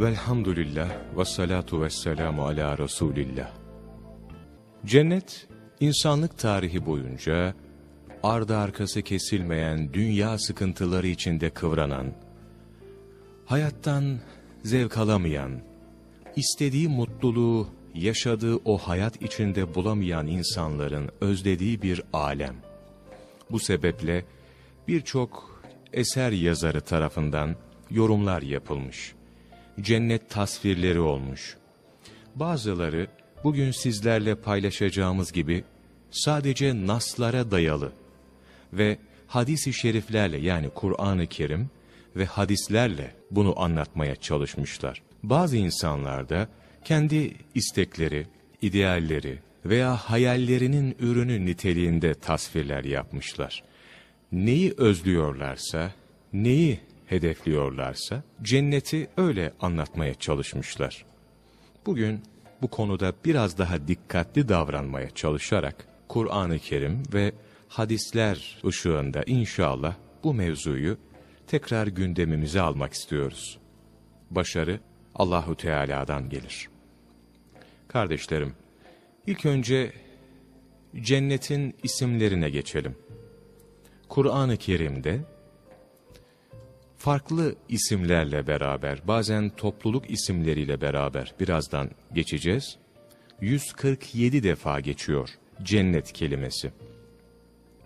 Velhamdülillah ve salatu ve selamu ala Resulillah. Cennet, insanlık tarihi boyunca ardı arkası kesilmeyen dünya sıkıntıları içinde kıvranan, hayattan zevk alamayan, istediği mutluluğu yaşadığı o hayat içinde bulamayan insanların özlediği bir alem. Bu sebeple birçok eser yazarı tarafından yorumlar yapılmış. Cennet tasvirleri olmuş. Bazıları bugün sizlerle paylaşacağımız gibi sadece naslara dayalı ve hadis-i şeriflerle yani Kur'an-ı Kerim ve hadislerle bunu anlatmaya çalışmışlar. Bazı insanlar da kendi istekleri, idealleri veya hayallerinin ürünü niteliğinde tasvirler yapmışlar. Neyi özlüyorlarsa, neyi hedefliyorlarsa cenneti öyle anlatmaya çalışmışlar. Bugün bu konuda biraz daha dikkatli davranmaya çalışarak Kur'an-ı Kerim ve hadisler ışığında inşallah bu mevzuyu tekrar gündemimize almak istiyoruz. Başarı Allahu Teala'dan gelir. Kardeşlerim, ilk önce cennetin isimlerine geçelim. Kur'an-ı Kerim'de farklı isimlerle beraber, bazen topluluk isimleriyle beraber birazdan geçeceğiz. 147 defa geçiyor cennet kelimesi.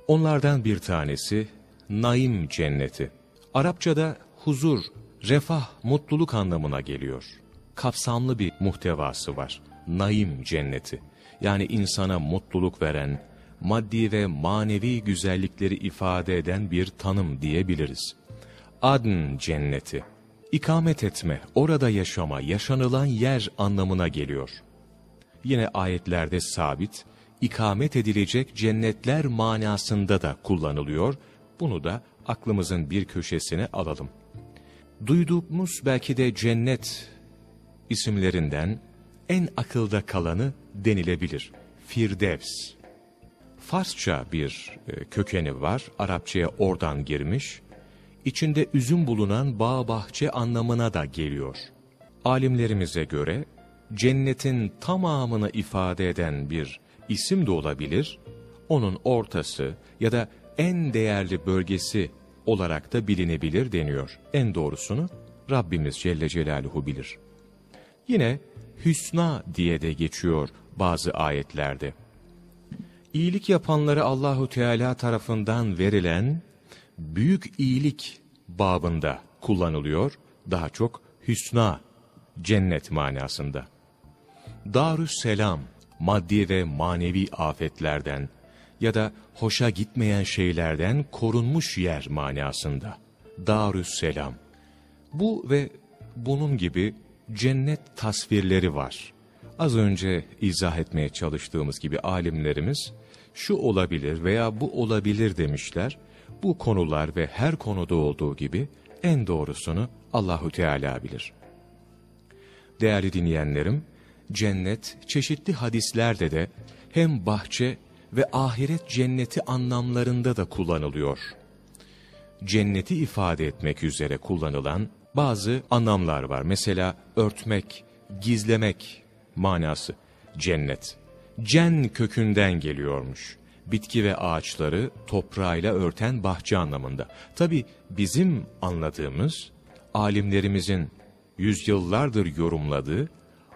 Onlardan bir tanesi Naim cenneti. Arapçada huzur, refah, mutluluk anlamına geliyor. Kapsamlı bir muhtevası var. Naim cenneti. Yani insana mutluluk veren, maddi ve manevi güzellikleri ifade eden bir tanım diyebiliriz. Adn cenneti. İkamet etme, orada yaşama, yaşanılan yer anlamına geliyor. Yine ayetlerde sabit, ikamet edilecek cennetler manasında da kullanılıyor. Bunu da aklımızın bir köşesine alalım. Duyduğumuz belki de cennet isimlerinden en akılda kalanı denilebilir. Firdevs. Farsça bir e, kökeni var, Arapçaya oradan girmiş. İçinde üzüm bulunan bağ bahçe anlamına da geliyor. Alimlerimize göre cennetin tamamını ifade eden bir isim de olabilir, onun ortası ya da en değerli bölgesi olarak da bilinebilir deniyor. En doğrusunu Rabbimiz Celle Celaluhu bilir. Yine hüsna diye de geçiyor bazı ayetlerde. İyilik yapanları Allahu Teala tarafından verilen büyük iyilik babında kullanılıyor. Daha çok hüsna, cennet manasında. Darüsselam, maddi ve manevi afetlerden ya da hoşa gitmeyen şeylerden korunmuş yer manasında. Darüsselam. Bu ve bunun gibi cennet tasvirleri var. Az önce izah etmeye çalıştığımız gibi alimlerimiz şu olabilir veya bu olabilir demişler. Bu konular ve her konuda olduğu gibi en doğrusunu Allahu Teala bilir. Değerli dinleyenlerim, cennet çeşitli hadislerde de hem bahçe ve ahiret cenneti anlamlarında da kullanılıyor. Cenneti ifade etmek üzere kullanılan bazı anlamlar var. Mesela örtmek, gizlemek manası cennet. Cen kökünden geliyormuş. Bitki ve ağaçları toprağıyla örten bahçe anlamında. Tabi bizim anladığımız, alimlerimizin yüzyıllardır yorumladığı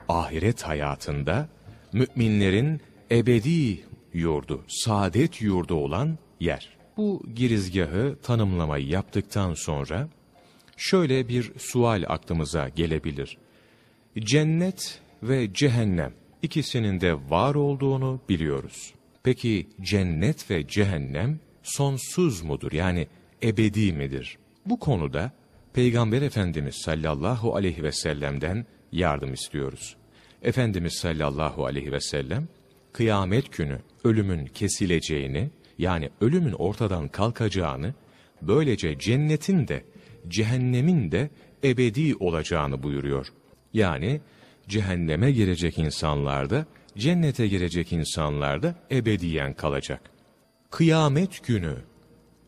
ahiret hayatında müminlerin ebedi yurdu, saadet yurdu olan yer. Bu girizgahı tanımlamayı yaptıktan sonra şöyle bir sual aklımıza gelebilir. Cennet ve cehennem ikisinin de var olduğunu biliyoruz. Peki cennet ve cehennem sonsuz mudur yani ebedi midir? Bu konuda Peygamber Efendimiz sallallahu aleyhi ve sellem'den yardım istiyoruz. Efendimiz sallallahu aleyhi ve sellem kıyamet günü ölümün kesileceğini yani ölümün ortadan kalkacağını böylece cennetin de cehennemin de ebedi olacağını buyuruyor. Yani cehenneme girecek insanlar da cennete girecek insanlar da ebediyen kalacak. Kıyamet günü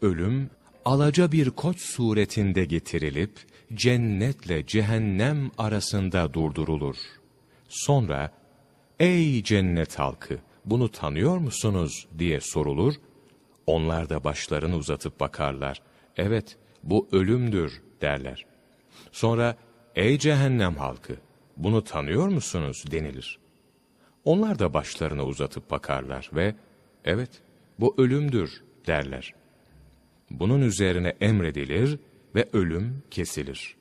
ölüm alaca bir koç suretinde getirilip, cennetle cehennem arasında durdurulur. Sonra, ''Ey cennet halkı, bunu tanıyor musunuz?'' diye sorulur. Onlar da başlarını uzatıp bakarlar. ''Evet, bu ölümdür.'' derler. Sonra, ''Ey cehennem halkı, bunu tanıyor musunuz?'' denilir. Onlar da başlarını uzatıp bakarlar ve ''Evet, bu ölümdür.'' derler. Bunun üzerine emredilir ve ölüm kesilir.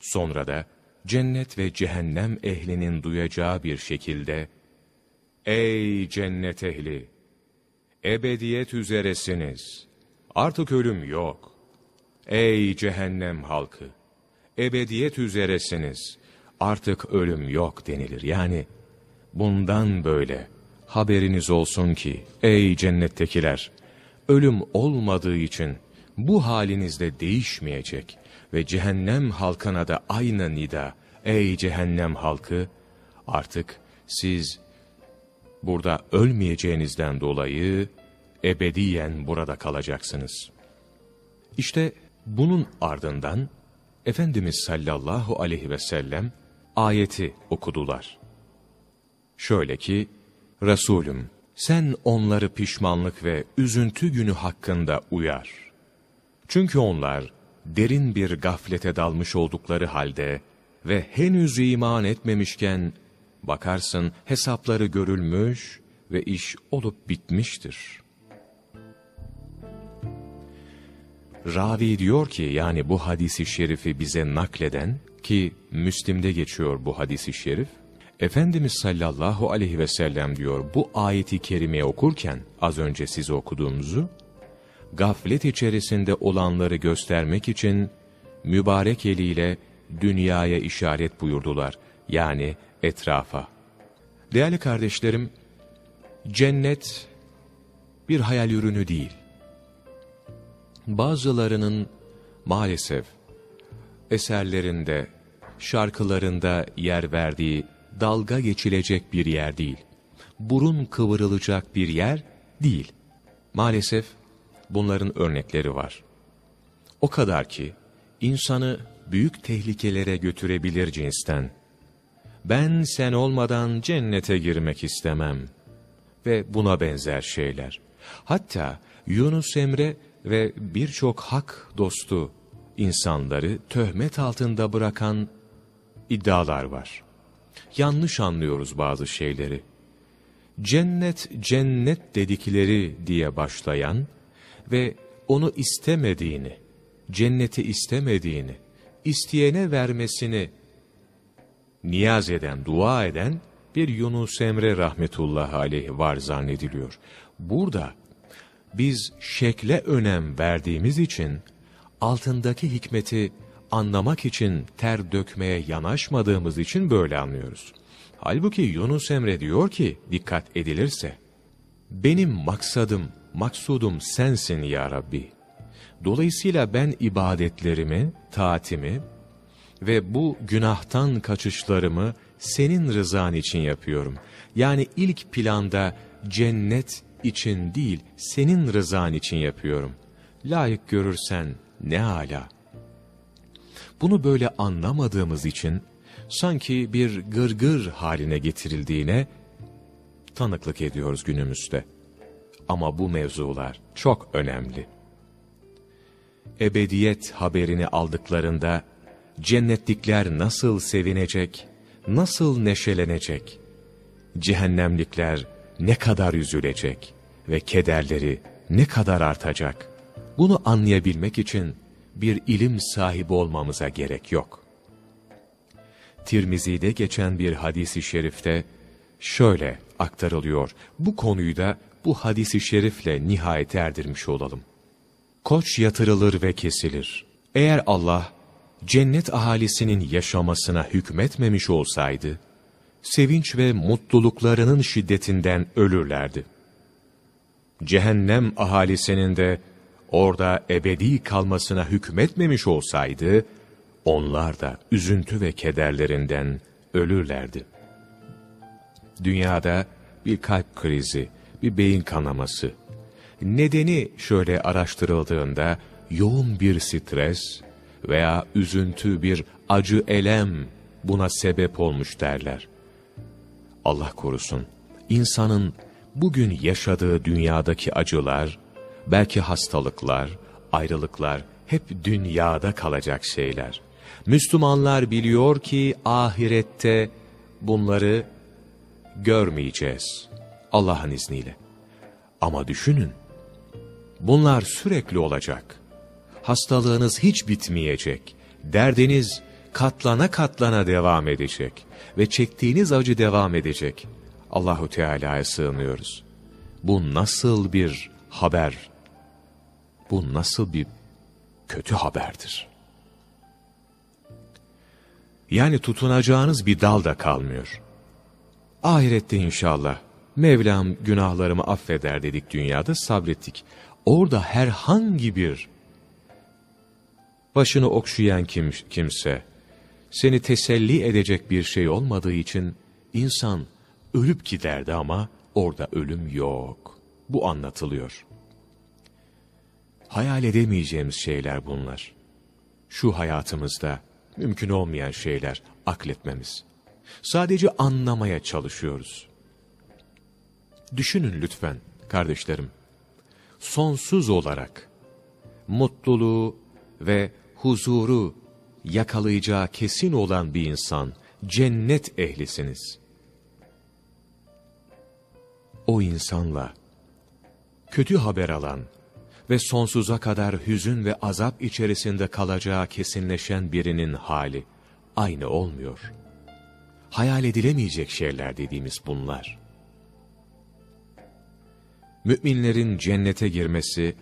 Sonra da cennet ve cehennem ehlinin duyacağı bir şekilde Ey cennet ehli! Ebediyet üzeresiniz. Artık ölüm yok. Ey cehennem halkı! Ebediyet üzeresiniz. Artık ölüm yok denilir. Yani bundan böyle haberiniz olsun ki ey cennettekiler ölüm olmadığı için bu halinizde değişmeyecek ve cehennem halkına da aynı nida. Ey cehennem halkı! Artık siz burada ölmeyeceğinizden dolayı ebediyen burada kalacaksınız. İşte bunun ardından Efendimiz sallallahu aleyhi ve sellem ayeti okudular. Şöyle ki, Resulüm sen onları pişmanlık ve üzüntü günü hakkında uyar. Çünkü onlar derin bir gaflete dalmış oldukları halde ve henüz iman etmemişken bakarsın hesapları görülmüş ve iş olup bitmiştir. Ravi diyor ki yani bu hadisi şerifi bize nakleden ki Müslim'de geçiyor bu hadisi şerif. Efendimiz sallallahu aleyhi ve sellem diyor bu ayeti kerimeye okurken az önce size okuduğumuzu gaflet içerisinde olanları göstermek için mübarek eliyle dünyaya işaret buyurdular. Yani etrafa. Değerli kardeşlerim, cennet bir hayal ürünü değil. Bazılarının maalesef eserlerinde, şarkılarında yer verdiği dalga geçilecek bir yer değil. Burun kıvırılacak bir yer değil. Maalesef bunların örnekleri var. O kadar ki insanı büyük tehlikelere götürebilir cinsten. Ben sen olmadan cennete girmek istemem ve buna benzer şeyler. Hatta Yunus Emre ve birçok hak dostu insanları töhmet altında bırakan iddialar var. Yanlış anlıyoruz bazı şeyleri. Cennet cennet dedikleri diye başlayan ve onu istemediğini, cenneti istemediğini, isteyene vermesini niyaz eden, dua eden bir Yunus Emre rahmetullah aleyh var zannediliyor. Burada biz şekle önem verdiğimiz için altındaki hikmeti anlamak için ter dökmeye yanaşmadığımız için böyle anlıyoruz. Halbuki Yunus Emre diyor ki dikkat edilirse benim maksadım, maksudum sensin ya Rabbi. Dolayısıyla ben ibadetlerimi, taatimi ve bu günahtan kaçışlarımı senin rızan için yapıyorum. Yani ilk planda cennet için değil, senin rızan için yapıyorum. Layık görürsen ne ala. Bunu böyle anlamadığımız için sanki bir gırgır haline getirildiğine tanıklık ediyoruz günümüzde. Ama bu mevzular çok önemli. Ebediyet haberini aldıklarında cennetlikler nasıl sevinecek, nasıl neşelenecek, cehennemlikler ne kadar üzülecek ve kederleri ne kadar artacak. Bunu anlayabilmek için bir ilim sahibi olmamıza gerek yok. Tirmizi'de geçen bir hadisi şerifte şöyle aktarılıyor. Bu konuyu da bu hadisi şerifle nihayet erdirmiş olalım. Koç yatırılır ve kesilir. Eğer Allah cennet ahalisinin yaşamasına hükmetmemiş olsaydı, sevinç ve mutluluklarının şiddetinden ölürlerdi. Cehennem ahalisinin de orada ebedi kalmasına hükmetmemiş olsaydı, onlar da üzüntü ve kederlerinden ölürlerdi. Dünyada bir kalp krizi, bir beyin kanaması. Nedeni şöyle araştırıldığında yoğun bir stres veya üzüntü, bir acı elem buna sebep olmuş derler. Allah korusun, insanın bugün yaşadığı dünyadaki acılar, belki hastalıklar, ayrılıklar hep dünyada kalacak şeyler. Müslümanlar biliyor ki ahirette bunları görmeyeceğiz. Allah'ın izniyle. Ama düşünün, bunlar sürekli olacak. Hastalığınız hiç bitmeyecek. Derdiniz katlana katlana devam edecek ve çektiğiniz acı devam edecek. Allahu Teala'ya sığınıyoruz. Bu nasıl bir haber? Bu nasıl bir kötü haberdir? Yani tutunacağınız bir dal da kalmıyor. Ahirette inşallah Mevlam günahlarımı affeder dedik dünyada sabrettik. Orada herhangi bir başını okşayan kim, kimse, seni teselli edecek bir şey olmadığı için insan ölüp giderdi ama orada ölüm yok. Bu anlatılıyor. Hayal edemeyeceğimiz şeyler bunlar. Şu hayatımızda mümkün olmayan şeyler akletmemiz. Sadece anlamaya çalışıyoruz. Düşünün lütfen kardeşlerim. Sonsuz olarak mutluluğu ve huzuru yakalayacağı kesin olan bir insan, cennet ehlisiniz. O insanla kötü haber alan ve sonsuza kadar hüzün ve azap içerisinde kalacağı kesinleşen birinin hali aynı olmuyor. Hayal edilemeyecek şeyler dediğimiz bunlar. Müminlerin cennete girmesi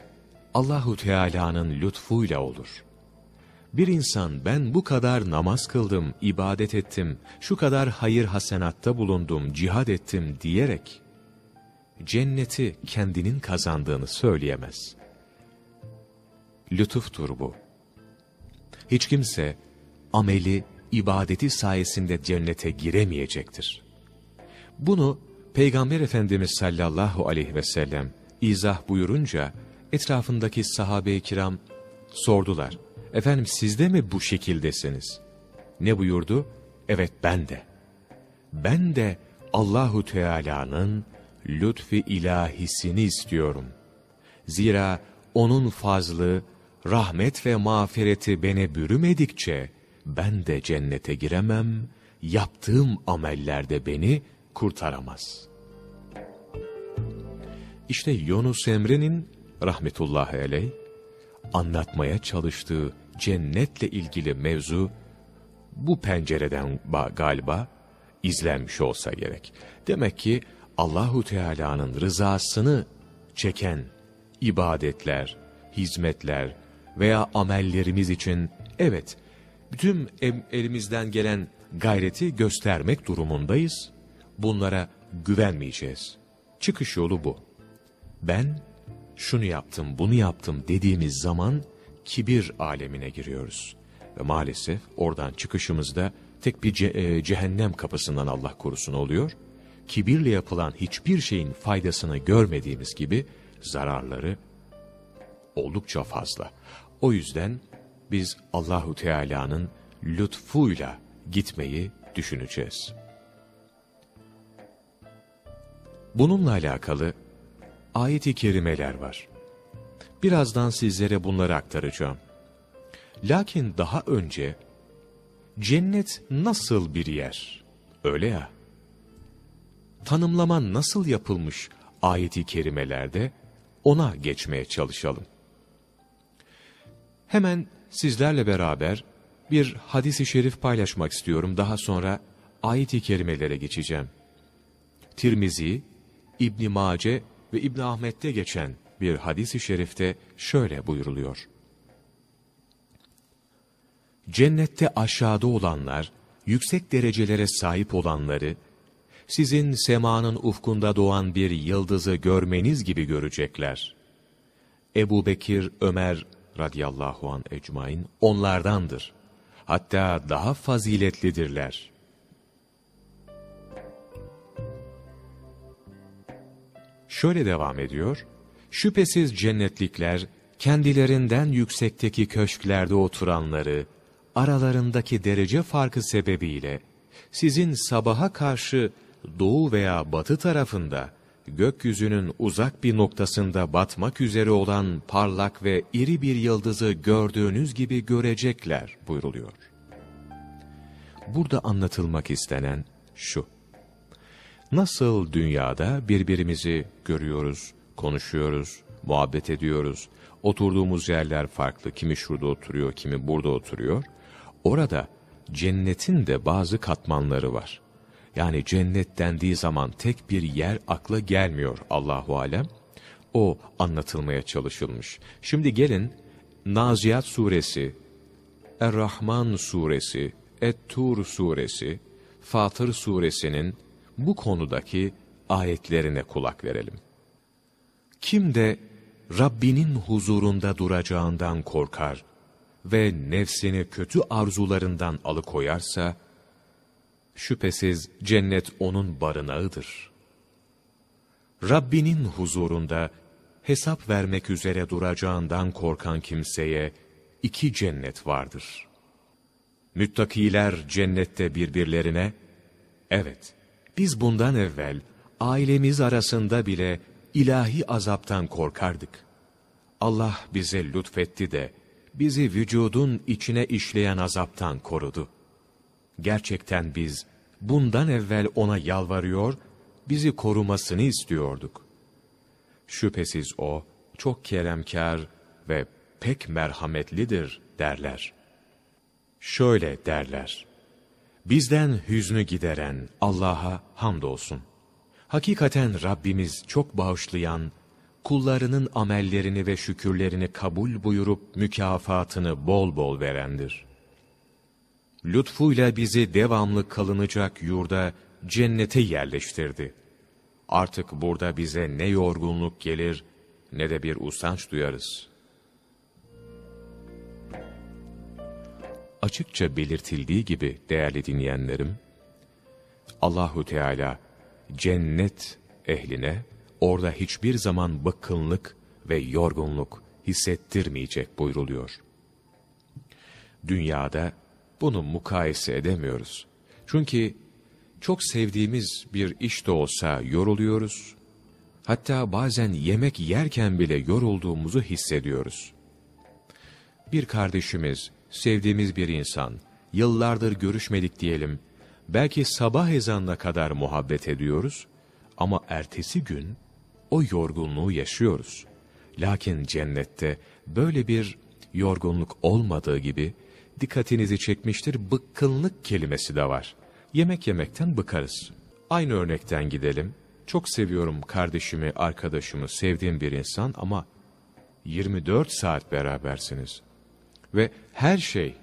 Allahu Teala'nın lütfuyla olur. Bir insan ben bu kadar namaz kıldım, ibadet ettim, şu kadar hayır hasenatta bulundum, cihad ettim diyerek cenneti kendinin kazandığını söyleyemez. Lütuftur bu. Hiç kimse ameli, ibadeti sayesinde cennete giremeyecektir. Bunu Peygamber Efendimiz sallallahu aleyhi ve sellem izah buyurunca etrafındaki sahabe-i kiram sordular. Efendim siz de mi bu şekildesiniz? Ne buyurdu? Evet ben de. Ben de Allahu Teala'nın lütfi ilahisini istiyorum. Zira onun fazlı, rahmet ve mağfireti beni bürümedikçe ben de cennete giremem, yaptığım amellerde beni kurtaramaz. İşte Yunus Emre'nin rahmetullahi aleyh anlatmaya çalıştığı cennetle ilgili mevzu bu pencereden galiba izlenmiş olsa gerek. Demek ki Allahu Teala'nın rızasını çeken ibadetler, hizmetler veya amellerimiz için evet bütün elimizden gelen gayreti göstermek durumundayız. Bunlara güvenmeyeceğiz. Çıkış yolu bu. Ben şunu yaptım, bunu yaptım dediğimiz zaman kibir alemine giriyoruz. Ve maalesef oradan çıkışımızda tek bir ce e, cehennem kapısından Allah korusun oluyor. Kibirle yapılan hiçbir şeyin faydasını görmediğimiz gibi zararları oldukça fazla. O yüzden biz Allahu Teala'nın lütfuyla gitmeyi düşüneceğiz. Bununla alakalı ayet-i kerimeler var. Birazdan sizlere bunları aktaracağım. Lakin daha önce cennet nasıl bir yer? Öyle ya. Tanımlama nasıl yapılmış ayet-i kerimelerde ona geçmeye çalışalım. Hemen sizlerle beraber bir hadisi şerif paylaşmak istiyorum. Daha sonra ayet-i kerimelere geçeceğim. Tirmizi, İbn Mace ve İbn Ahmet'te geçen bir hadis-i şerifte şöyle buyuruluyor. Cennette aşağıda olanlar, yüksek derecelere sahip olanları, sizin semanın ufkunda doğan bir yıldızı görmeniz gibi görecekler. Ebu Bekir, Ömer radıyallahu an ecmain onlardandır. Hatta daha faziletlidirler. Şöyle devam ediyor. Şüphesiz cennetlikler kendilerinden yüksekteki köşklerde oturanları, aralarındaki derece farkı sebebiyle, sizin sabaha karşı doğu veya batı tarafında, gökyüzünün uzak bir noktasında batmak üzere olan parlak ve iri bir yıldızı gördüğünüz gibi görecekler buyruluyor. Burada anlatılmak istenen şu. Nasıl dünyada birbirimizi görüyoruz, konuşuyoruz, muhabbet ediyoruz, oturduğumuz yerler farklı, kimi şurada oturuyor, kimi burada oturuyor. Orada cennetin de bazı katmanları var. Yani cennet dendiği zaman tek bir yer akla gelmiyor Allahu alem. O anlatılmaya çalışılmış. Şimdi gelin Naziat suresi, Er-Rahman suresi, Et-Tur suresi, Fatır suresinin bu konudaki ayetlerine kulak verelim. Kim de Rabbinin huzurunda duracağından korkar ve nefsini kötü arzularından alıkoyarsa, şüphesiz cennet onun barınağıdır. Rabbinin huzurunda hesap vermek üzere duracağından korkan kimseye iki cennet vardır. Müttakiler cennette birbirlerine, evet biz bundan evvel ailemiz arasında bile ilahi azaptan korkardık. Allah bize lütfetti de bizi vücudun içine işleyen azaptan korudu. Gerçekten biz bundan evvel ona yalvarıyor, bizi korumasını istiyorduk. Şüphesiz o çok keremkar ve pek merhametlidir derler. Şöyle derler. Bizden hüznü gideren Allah'a hamdolsun. Hakikaten Rabbimiz çok bağışlayan, kullarının amellerini ve şükürlerini kabul buyurup mükafatını bol bol verendir. Lütfuyla bizi devamlı kalınacak yurda, cennete yerleştirdi. Artık burada bize ne yorgunluk gelir, ne de bir usanç duyarız. Açıkça belirtildiği gibi değerli dinleyenlerim, Allahu Teala cennet ehline orada hiçbir zaman bıkkınlık ve yorgunluk hissettirmeyecek buyruluyor. Dünyada bunu mukayese edemiyoruz. Çünkü çok sevdiğimiz bir iş de olsa yoruluyoruz. Hatta bazen yemek yerken bile yorulduğumuzu hissediyoruz. Bir kardeşimiz, sevdiğimiz bir insan, yıllardır görüşmedik diyelim, belki sabah ezanına kadar muhabbet ediyoruz ama ertesi gün o yorgunluğu yaşıyoruz. Lakin cennette böyle bir yorgunluk olmadığı gibi dikkatinizi çekmiştir bıkkınlık kelimesi de var. Yemek yemekten bıkarız. Aynı örnekten gidelim. Çok seviyorum kardeşimi, arkadaşımı, sevdiğim bir insan ama 24 saat berabersiniz. Ve her şey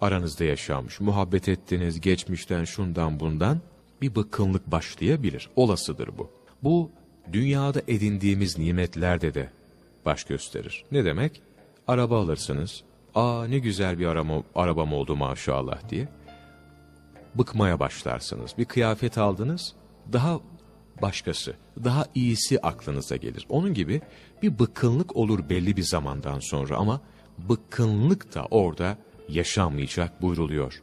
aranızda yaşanmış. Muhabbet ettiniz, geçmişten şundan bundan bir bıkkınlık başlayabilir. Olasıdır bu. Bu dünyada edindiğimiz nimetlerde de baş gösterir. Ne demek? Araba alırsınız. Aa ne güzel bir araba, arabam oldu maşallah diye. Bıkmaya başlarsınız. Bir kıyafet aldınız. Daha başkası, daha iyisi aklınıza gelir. Onun gibi bir bıkkınlık olur belli bir zamandan sonra ama bıkkınlık da orada yaşanmayacak buyruluyor.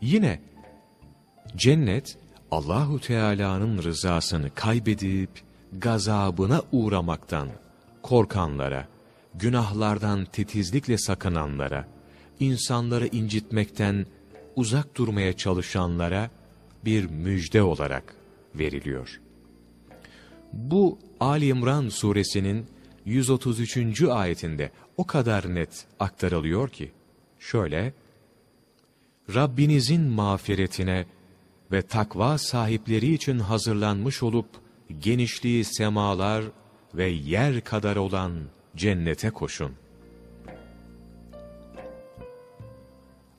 Yine cennet Allahu Teala'nın rızasını kaybedip gazabına uğramaktan korkanlara, günahlardan titizlikle sakınanlara, insanları incitmekten uzak durmaya çalışanlara bir müjde olarak veriliyor. Bu Ali İmran suresinin 133. ayetinde o kadar net aktarılıyor ki, şöyle, Rabbinizin mağfiretine ve takva sahipleri için hazırlanmış olup, genişliği semalar ve yer kadar olan cennete koşun.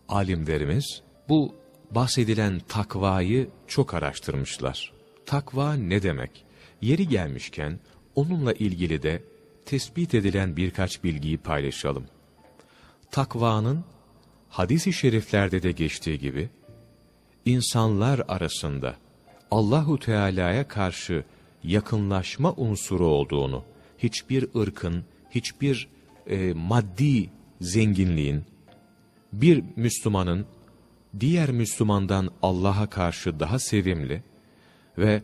Alimlerimiz bu bahsedilen takvayı çok araştırmışlar. Takva ne demek? Yeri gelmişken onunla ilgili de tespit edilen birkaç bilgiyi paylaşalım. Takvanın hadis-i şeriflerde de geçtiği gibi insanlar arasında Allahu Teala'ya karşı yakınlaşma unsuru olduğunu, hiçbir ırkın, hiçbir e, maddi zenginliğin bir Müslümanın diğer Müslümandan Allah'a karşı daha sevimli ve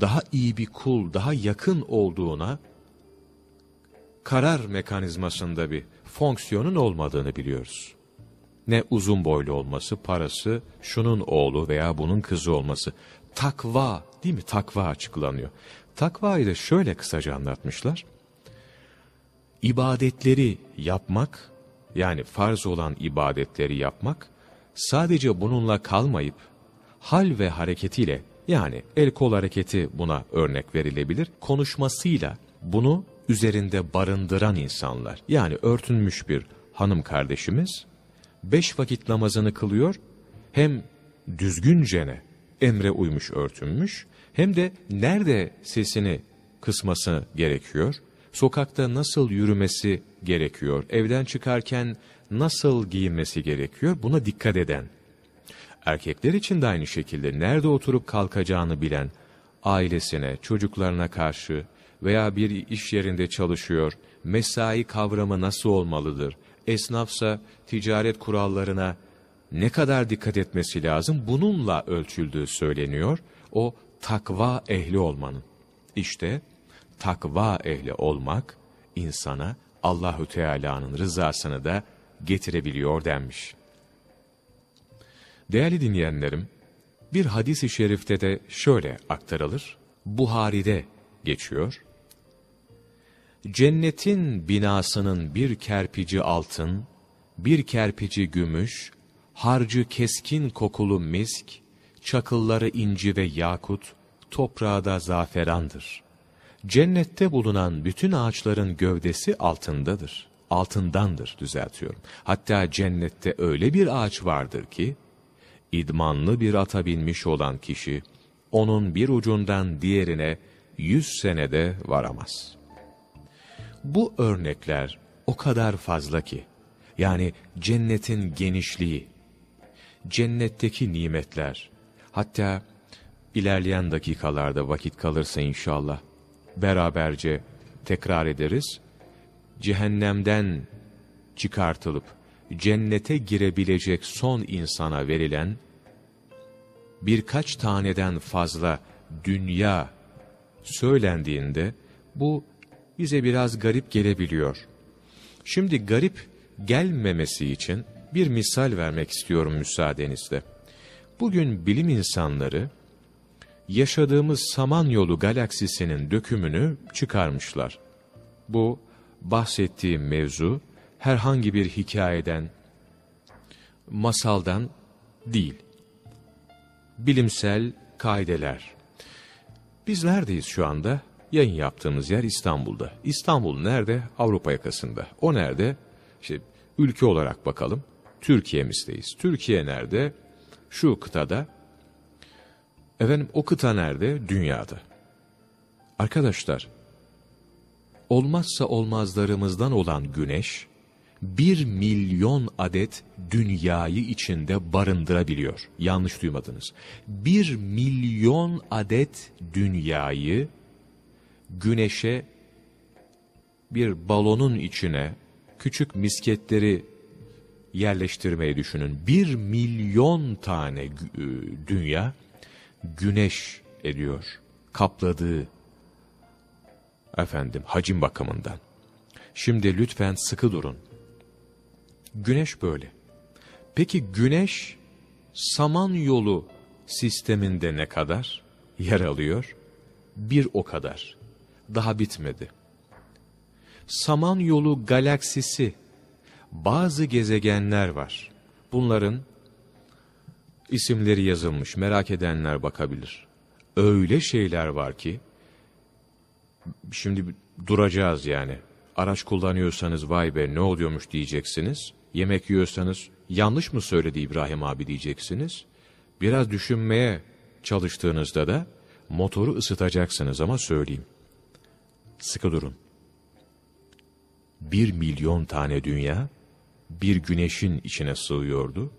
daha iyi bir kul, daha yakın olduğuna karar mekanizmasında bir fonksiyonun olmadığını biliyoruz. Ne uzun boylu olması, parası, şunun oğlu veya bunun kızı olması. Takva, değil mi? Takva açıklanıyor. Takvayı da şöyle kısaca anlatmışlar. İbadetleri yapmak, yani farz olan ibadetleri yapmak, sadece bununla kalmayıp, hal ve hareketiyle, yani el kol hareketi buna örnek verilebilir, konuşmasıyla bunu üzerinde barındıran insanlar. Yani örtünmüş bir hanım kardeşimiz, beş vakit namazını kılıyor, hem düzgüncene emre uymuş örtünmüş, hem de nerede sesini kısması gerekiyor, sokakta nasıl yürümesi gerekiyor, evden çıkarken nasıl giyinmesi gerekiyor buna dikkat eden. Erkekler için de aynı şekilde nerede oturup kalkacağını bilen, ailesine, çocuklarına karşı veya bir iş yerinde çalışıyor, mesai kavramı nasıl olmalıdır, esnafsa ticaret kurallarına ne kadar dikkat etmesi lazım bununla ölçüldüğü söyleniyor. O takva ehli olmanın. İşte takva ehli olmak insana Allahü Teala'nın rızasını da getirebiliyor denmiş. Değerli dinleyenlerim, bir hadis-i şerifte de şöyle aktarılır. Buhari'de geçiyor. Cennetin binasının bir kerpici altın, bir kerpici gümüş, harcı keskin kokulu misk, çakılları inci ve yakut, toprağı da zaferandır. Cennette bulunan bütün ağaçların gövdesi altındadır. Altındandır düzeltiyorum. Hatta cennette öyle bir ağaç vardır ki, idmanlı bir ata binmiş olan kişi, onun bir ucundan diğerine yüz senede varamaz. Bu örnekler o kadar fazla ki, yani cennetin genişliği, cennetteki nimetler, hatta ilerleyen dakikalarda vakit kalırsa inşallah, beraberce tekrar ederiz. Cehennemden çıkartılıp cennete girebilecek son insana verilen birkaç taneden fazla dünya söylendiğinde bu bize biraz garip gelebiliyor. Şimdi garip gelmemesi için bir misal vermek istiyorum müsaadenizle. Bugün bilim insanları yaşadığımız Samanyolu galaksisinin dökümünü çıkarmışlar. Bu bahsettiğim mevzu herhangi bir hikayeden, masaldan değil. Bilimsel kaideler. Biz neredeyiz şu anda? Yayın yaptığımız yer İstanbul'da. İstanbul nerede? Avrupa yakasında. O nerede? İşte ülke olarak bakalım. Türkiye'mizdeyiz. Türkiye nerede? Şu kıtada. Efendim o kıta nerede? Dünyada. Arkadaşlar, olmazsa olmazlarımızdan olan güneş, bir milyon adet dünyayı içinde barındırabiliyor. Yanlış duymadınız. Bir milyon adet dünyayı güneşe bir balonun içine küçük misketleri yerleştirmeyi düşünün. Bir milyon tane e, dünya güneş ediyor. Kapladığı efendim hacim bakımından. Şimdi lütfen sıkı durun. Güneş böyle. Peki güneş Samanyolu sisteminde ne kadar yer alıyor? Bir o kadar. Daha bitmedi. Samanyolu galaksisi bazı gezegenler var. Bunların isimleri yazılmış. Merak edenler bakabilir. Öyle şeyler var ki şimdi duracağız yani. Araç kullanıyorsanız vay be ne oluyormuş diyeceksiniz. Yemek yiyorsanız yanlış mı söyledi İbrahim abi diyeceksiniz. Biraz düşünmeye çalıştığınızda da motoru ısıtacaksınız ama söyleyeyim. Sıkı durun. Bir milyon tane dünya bir güneşin içine sığıyordu.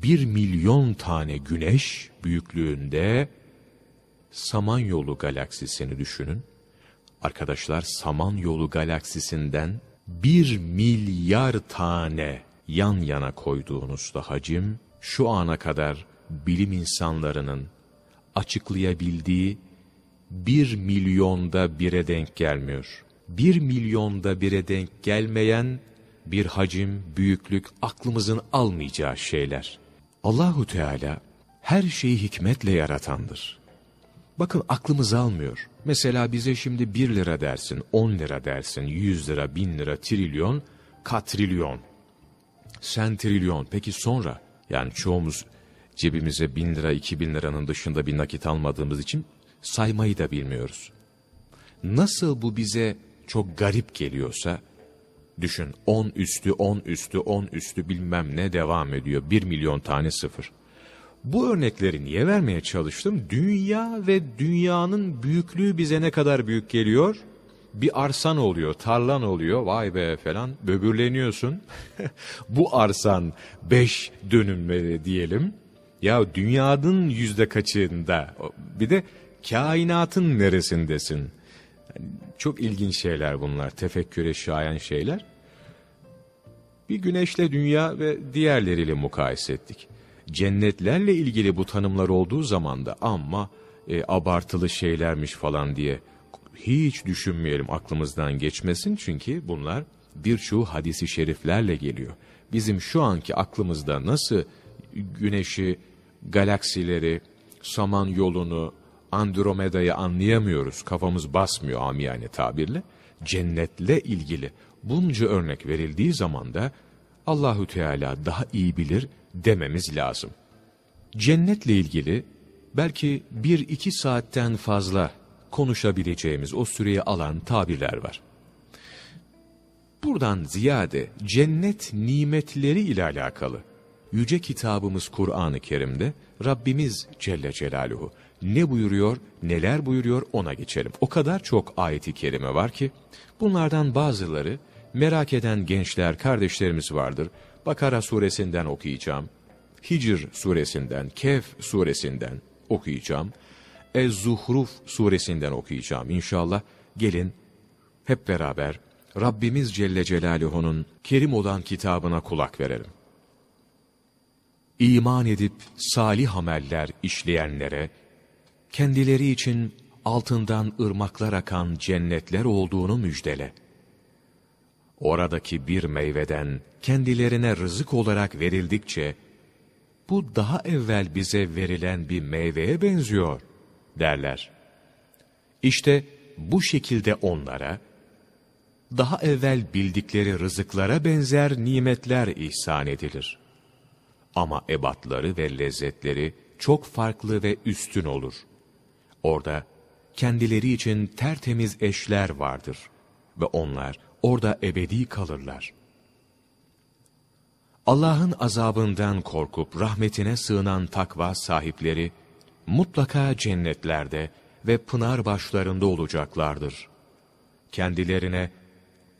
Bir milyon tane güneş büyüklüğünde Samanyolu galaksisini düşünün. Arkadaşlar Samanyolu galaksisinden bir milyar tane yan yana koyduğunuzda hacim, şu ana kadar bilim insanlarının açıklayabildiği bir milyonda bire denk gelmiyor. Bir milyonda bire denk gelmeyen bir hacim, büyüklük aklımızın almayacağı şeyler. Allahu Teala her şeyi hikmetle yaratandır. Bakın aklımız almıyor. Mesela bize şimdi 1 lira dersin, 10 lira dersin, 100 lira, 1000 lira, trilyon, katrilyon. Sentrilyon. Peki sonra? Yani çoğumuz cebimize 1000 lira, 2000 liranın dışında bir nakit almadığımız için saymayı da bilmiyoruz. Nasıl bu bize çok garip geliyorsa, düşün 10 üstü, 10 üstü, 10 üstü bilmem ne devam ediyor. 1 milyon tane sıfır. Bu örnekleri niye vermeye çalıştım? Dünya ve dünyanın büyüklüğü bize ne kadar büyük geliyor? Bir arsan oluyor, tarlan oluyor, vay be falan, böbürleniyorsun. Bu arsan beş dönümleri diyelim. Ya dünyanın yüzde kaçında? Bir de kainatın neresindesin? Çok ilginç şeyler bunlar, tefekküre şayan şeyler. Bir güneşle dünya ve diğerleriyle mukayese ettik cennetlerle ilgili bu tanımlar olduğu zaman da ama e, abartılı şeylermiş falan diye hiç düşünmeyelim aklımızdan geçmesin çünkü bunlar birçoğu hadisi şeriflerle geliyor. Bizim şu anki aklımızda nasıl güneşi, galaksileri, saman yolunu, Andromeda'yı anlayamıyoruz. Kafamız basmıyor amiyane tabirle. Cennetle ilgili bunca örnek verildiği zaman da Allahü Teala daha iyi bilir dememiz lazım. Cennetle ilgili belki bir iki saatten fazla konuşabileceğimiz o süreyi alan tabirler var. Buradan ziyade cennet nimetleri ile alakalı yüce kitabımız Kur'an-ı Kerim'de Rabbimiz Celle Celaluhu ne buyuruyor, neler buyuruyor ona geçelim. O kadar çok ayeti kerime var ki bunlardan bazıları merak eden gençler, kardeşlerimiz vardır. Bakara suresinden okuyacağım. Hicr suresinden, Kehf suresinden okuyacağım. Ez-Zuhruf suresinden okuyacağım. İnşallah gelin hep beraber Rabbimiz Celle Celaluhu'nun kerim olan kitabına kulak verelim. İman edip salih ameller işleyenlere, kendileri için altından ırmaklar akan cennetler olduğunu müjdele oradaki bir meyveden kendilerine rızık olarak verildikçe, bu daha evvel bize verilen bir meyveye benziyor derler. İşte bu şekilde onlara, daha evvel bildikleri rızıklara benzer nimetler ihsan edilir. Ama ebatları ve lezzetleri çok farklı ve üstün olur. Orada kendileri için tertemiz eşler vardır ve onlar orada ebedi kalırlar. Allah'ın azabından korkup rahmetine sığınan takva sahipleri mutlaka cennetlerde ve pınar başlarında olacaklardır. Kendilerine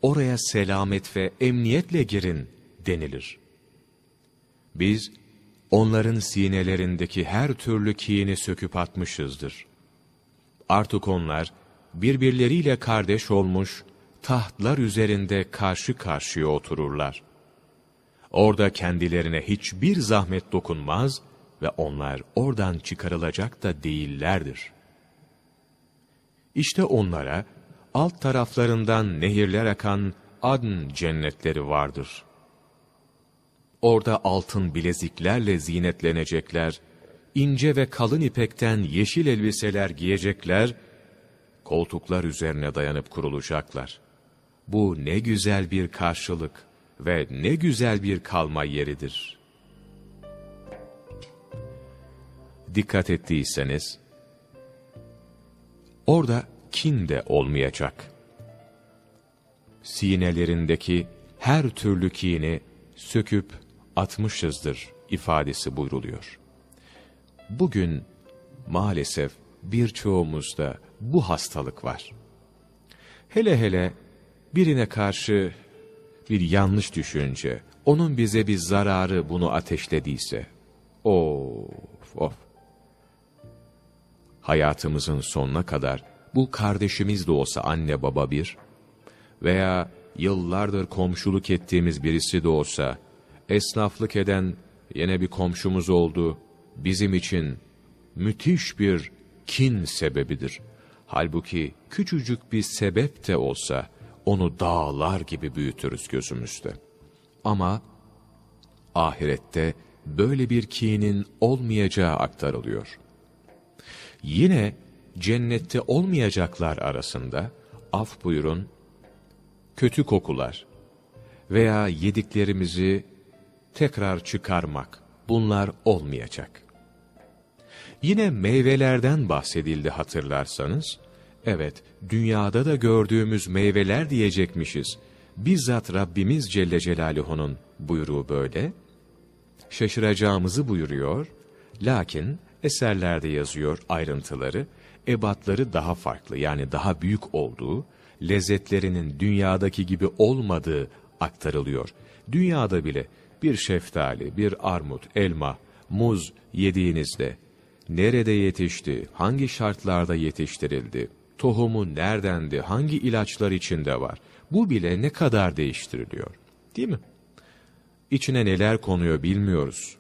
oraya selamet ve emniyetle girin denilir. Biz onların sinelerindeki her türlü kiyini söküp atmışızdır. Artık onlar birbirleriyle kardeş olmuş tahtlar üzerinde karşı karşıya otururlar. Orada kendilerine hiçbir zahmet dokunmaz ve onlar oradan çıkarılacak da değillerdir. İşte onlara alt taraflarından nehirler akan adn cennetleri vardır. Orada altın bileziklerle zinetlenecekler, ince ve kalın ipekten yeşil elbiseler giyecekler, koltuklar üzerine dayanıp kurulacaklar. Bu ne güzel bir karşılık ve ne güzel bir kalma yeridir. Dikkat ettiyseniz, orada kin de olmayacak. Sinelerindeki her türlü kini söküp atmışızdır ifadesi buyruluyor. Bugün maalesef birçoğumuzda bu hastalık var. Hele hele birine karşı bir yanlış düşünce, onun bize bir zararı bunu ateşlediyse, of of. Hayatımızın sonuna kadar bu kardeşimiz de olsa anne baba bir veya yıllardır komşuluk ettiğimiz birisi de olsa, esnaflık eden yine bir komşumuz oldu, bizim için müthiş bir kin sebebidir. Halbuki küçücük bir sebep de olsa, onu dağlar gibi büyütürüz gözümüzde. Ama ahirette böyle bir kinin olmayacağı aktarılıyor. Yine cennette olmayacaklar arasında, af buyurun, kötü kokular veya yediklerimizi tekrar çıkarmak, bunlar olmayacak. Yine meyvelerden bahsedildi hatırlarsanız, evet dünyada da gördüğümüz meyveler diyecekmişiz. Bizzat Rabbimiz Celle Celaluhu'nun buyruğu böyle. Şaşıracağımızı buyuruyor. Lakin eserlerde yazıyor ayrıntıları, ebatları daha farklı yani daha büyük olduğu, lezzetlerinin dünyadaki gibi olmadığı aktarılıyor. Dünyada bile bir şeftali, bir armut, elma, muz yediğinizde nerede yetişti, hangi şartlarda yetiştirildi, tohumu neredendi, hangi ilaçlar içinde var, bu bile ne kadar değiştiriliyor, değil mi? İçine neler konuyor bilmiyoruz.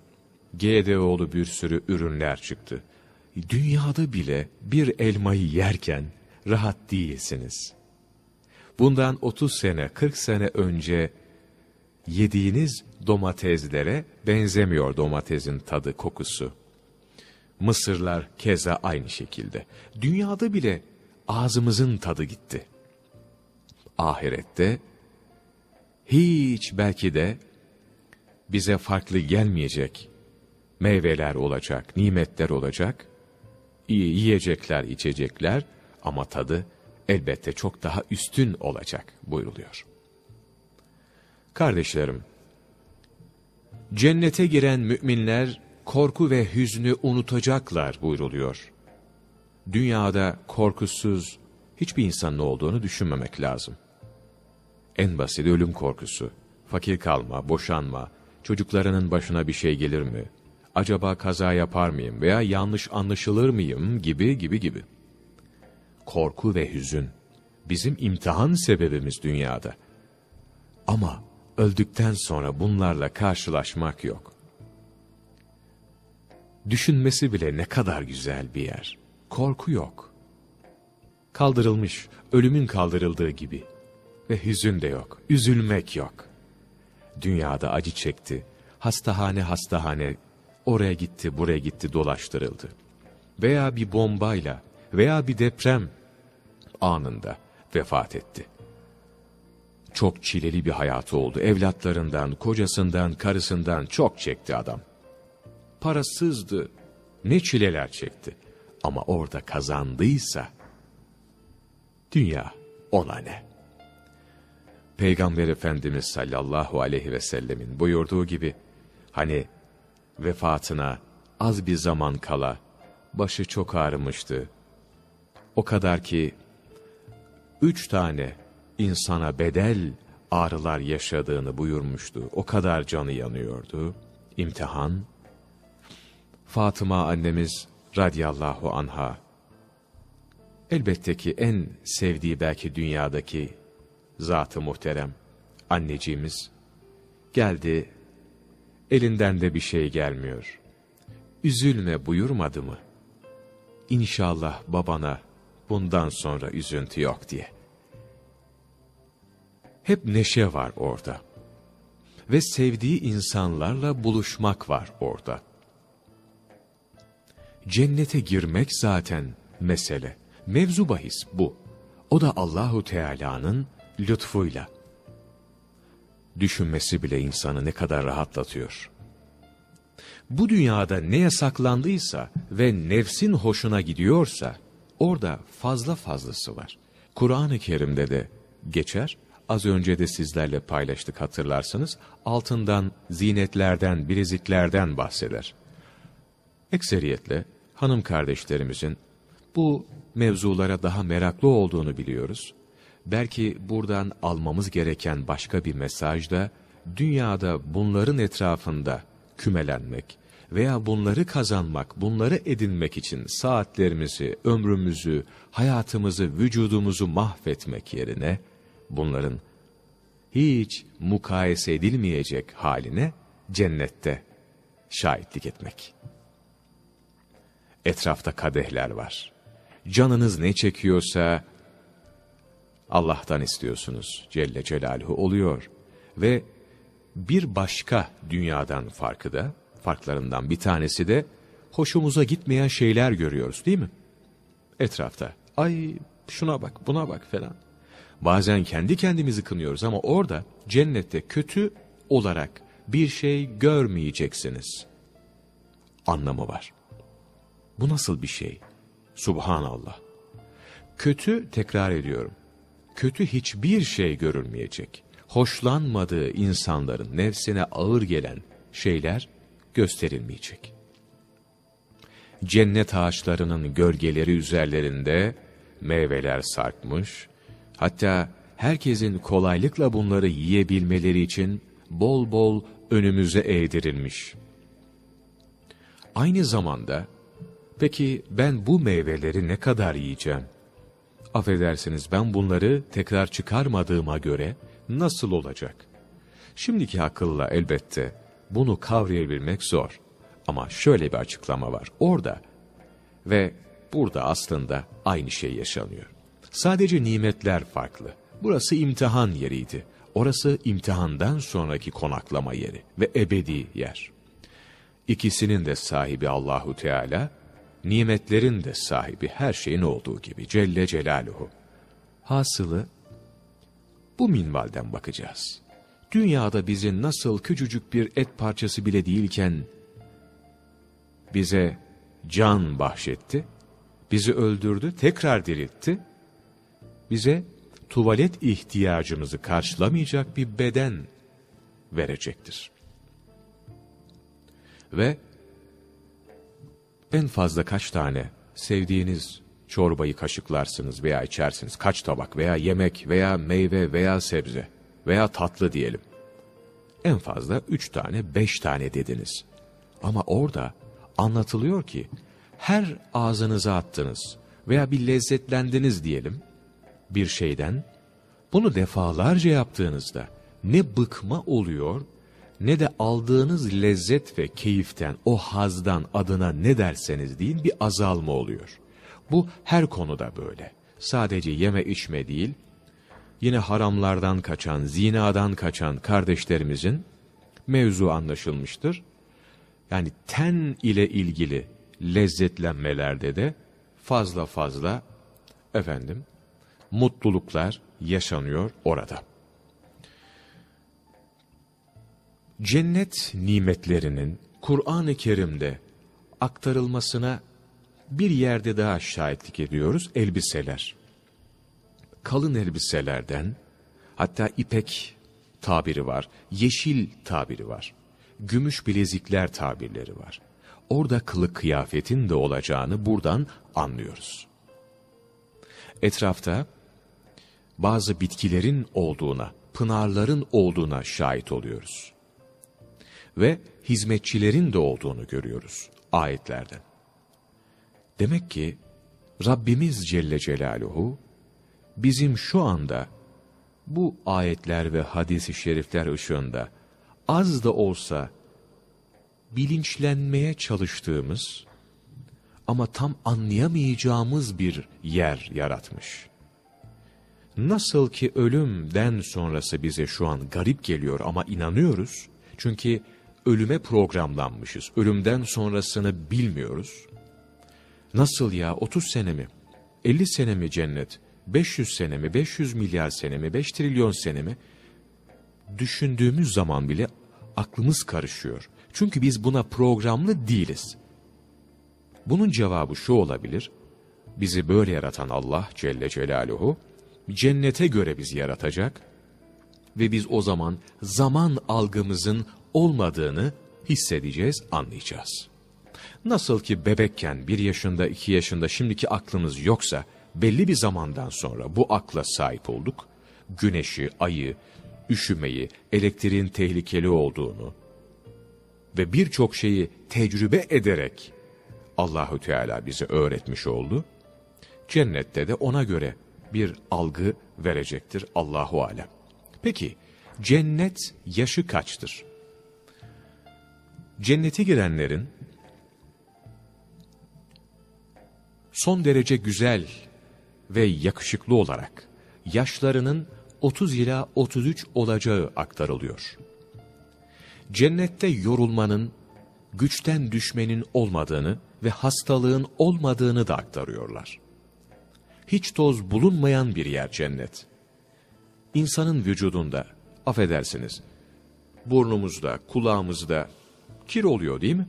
GDO'lu bir sürü ürünler çıktı. Dünyada bile bir elmayı yerken rahat değilsiniz. Bundan 30 sene, 40 sene önce yediğiniz domateslere benzemiyor domatesin tadı, kokusu. Mısırlar keza aynı şekilde. Dünyada bile ağzımızın tadı gitti. Ahirette hiç belki de bize farklı gelmeyecek meyveler olacak, nimetler olacak, yiyecekler, içecekler ama tadı elbette çok daha üstün olacak buyruluyor. Kardeşlerim, cennete giren müminler korku ve hüznü unutacaklar buyruluyor. Dünyada korkusuz hiçbir insanın olduğunu düşünmemek lazım. En basit ölüm korkusu, fakir kalma, boşanma, çocuklarının başına bir şey gelir mi, acaba kaza yapar mıyım veya yanlış anlaşılır mıyım gibi gibi gibi. Korku ve hüzün bizim imtihan sebebimiz dünyada. Ama öldükten sonra bunlarla karşılaşmak yok. Düşünmesi bile ne kadar güzel bir yer. Korku yok. Kaldırılmış, ölümün kaldırıldığı gibi. Ve hüzün de yok, üzülmek yok. Dünyada acı çekti, hastahane hastahane oraya gitti, buraya gitti, dolaştırıldı. Veya bir bombayla veya bir deprem anında vefat etti. Çok çileli bir hayatı oldu. Evlatlarından, kocasından, karısından çok çekti adam. Parasızdı. Ne çileler çekti. Ama orada kazandıysa, dünya ona ne? Peygamber Efendimiz sallallahu aleyhi ve sellemin buyurduğu gibi, hani vefatına az bir zaman kala başı çok ağrımıştı. O kadar ki üç tane insana bedel ağrılar yaşadığını buyurmuştu. O kadar canı yanıyordu. İmtihan. Fatıma annemiz radiyallahu anha elbette ki en sevdiği belki dünyadaki zatı muhterem anneciğimiz geldi elinden de bir şey gelmiyor. Üzülme buyurmadı mı? İnşallah babana bundan sonra üzüntü yok diye. Hep neşe var orada. Ve sevdiği insanlarla buluşmak var orada. Cennete girmek zaten mesele. Mevzu bahis bu. O da Allahu Teala'nın lütfuyla düşünmesi bile insanı ne kadar rahatlatıyor. Bu dünyada ne yasaklandıysa ve nefsin hoşuna gidiyorsa, orada fazla fazlası var. Kur'an-ı Kerim'de de geçer, az önce de sizlerle paylaştık hatırlarsınız, altından, zinetlerden, bileziklerden bahseder. Ekseriyetle hanım kardeşlerimizin bu mevzulara daha meraklı olduğunu biliyoruz belki buradan almamız gereken başka bir mesaj da, dünyada bunların etrafında kümelenmek veya bunları kazanmak, bunları edinmek için saatlerimizi, ömrümüzü, hayatımızı, vücudumuzu mahvetmek yerine, bunların hiç mukayese edilmeyecek haline cennette şahitlik etmek. Etrafta kadehler var. Canınız ne çekiyorsa Allah'tan istiyorsunuz. Celle Celaluhu oluyor. Ve bir başka dünyadan farkı da, farklarından bir tanesi de hoşumuza gitmeyen şeyler görüyoruz değil mi? Etrafta. Ay şuna bak buna bak falan. Bazen kendi kendimizi kınıyoruz ama orada cennette kötü olarak bir şey görmeyeceksiniz. Anlamı var. Bu nasıl bir şey? Subhanallah. Kötü tekrar ediyorum. Kötü hiçbir şey görülmeyecek. Hoşlanmadığı insanların nefsine ağır gelen şeyler gösterilmeyecek. Cennet ağaçlarının gölgeleri üzerlerinde meyveler sarkmış, hatta herkesin kolaylıkla bunları yiyebilmeleri için bol bol önümüze eğdirilmiş. Aynı zamanda, peki ben bu meyveleri ne kadar yiyeceğim? Affedersiniz ben bunları tekrar çıkarmadığıma göre nasıl olacak? Şimdiki akılla elbette bunu kavrayabilmek zor. Ama şöyle bir açıklama var. Orada ve burada aslında aynı şey yaşanıyor. Sadece nimetler farklı. Burası imtihan yeriydi. Orası imtihandan sonraki konaklama yeri ve ebedi yer. İkisinin de sahibi Allahu Teala, nimetlerin de sahibi her şeyin olduğu gibi Celle Celaluhu. Hasılı bu minvalden bakacağız. Dünyada bizi nasıl küçücük bir et parçası bile değilken bize can bahşetti, bizi öldürdü, tekrar diriltti, bize tuvalet ihtiyacımızı karşılamayacak bir beden verecektir. Ve en fazla kaç tane sevdiğiniz çorbayı kaşıklarsınız veya içersiniz. Kaç tabak veya yemek veya meyve veya sebze veya tatlı diyelim. En fazla üç tane, beş tane dediniz. Ama orada anlatılıyor ki her ağzınıza attınız veya bir lezzetlendiniz diyelim bir şeyden. Bunu defalarca yaptığınızda ne bıkma oluyor ne de aldığınız lezzet ve keyiften, o hazdan adına ne derseniz deyin bir azalma oluyor. Bu her konuda böyle. Sadece yeme içme değil, yine haramlardan kaçan, zinadan kaçan kardeşlerimizin mevzu anlaşılmıştır. Yani ten ile ilgili lezzetlenmelerde de fazla fazla efendim mutluluklar yaşanıyor orada. Cennet nimetlerinin Kur'an-ı Kerim'de aktarılmasına bir yerde daha şahitlik ediyoruz, elbiseler. Kalın elbiselerden, hatta ipek tabiri var, yeşil tabiri var, gümüş bilezikler tabirleri var. Orada kılık kıyafetin de olacağını buradan anlıyoruz. Etrafta bazı bitkilerin olduğuna, pınarların olduğuna şahit oluyoruz. Ve hizmetçilerin de olduğunu görüyoruz ayetlerden. Demek ki Rabbimiz Celle Celaluhu bizim şu anda bu ayetler ve hadisi şerifler ışığında az da olsa bilinçlenmeye çalıştığımız ama tam anlayamayacağımız bir yer yaratmış. Nasıl ki ölümden sonrası bize şu an garip geliyor ama inanıyoruz. Çünkü ölüme programlanmışız. Ölümden sonrasını bilmiyoruz. Nasıl ya 30 sene mi? 50 sene mi cennet? 500 sene mi? 500 milyar sene mi? 5 trilyon sene mi? Düşündüğümüz zaman bile aklımız karışıyor. Çünkü biz buna programlı değiliz. Bunun cevabı şu olabilir. Bizi böyle yaratan Allah Celle Celaluhu cennete göre bizi yaratacak ve biz o zaman zaman algımızın olmadığını hissedeceğiz, anlayacağız. Nasıl ki bebekken bir yaşında, iki yaşında şimdiki aklımız yoksa belli bir zamandan sonra bu akla sahip olduk. Güneşi, ayı, üşümeyi, elektriğin tehlikeli olduğunu ve birçok şeyi tecrübe ederek Allahü Teala bize öğretmiş oldu. Cennette de ona göre bir algı verecektir Allahu alem. Peki cennet yaşı kaçtır? Cennete girenlerin son derece güzel ve yakışıklı olarak yaşlarının 30 ila 33 olacağı aktarılıyor. Cennette yorulmanın, güçten düşmenin olmadığını ve hastalığın olmadığını da aktarıyorlar. Hiç toz bulunmayan bir yer cennet. İnsanın vücudunda, affedersiniz, burnumuzda, kulağımızda kir oluyor değil mi?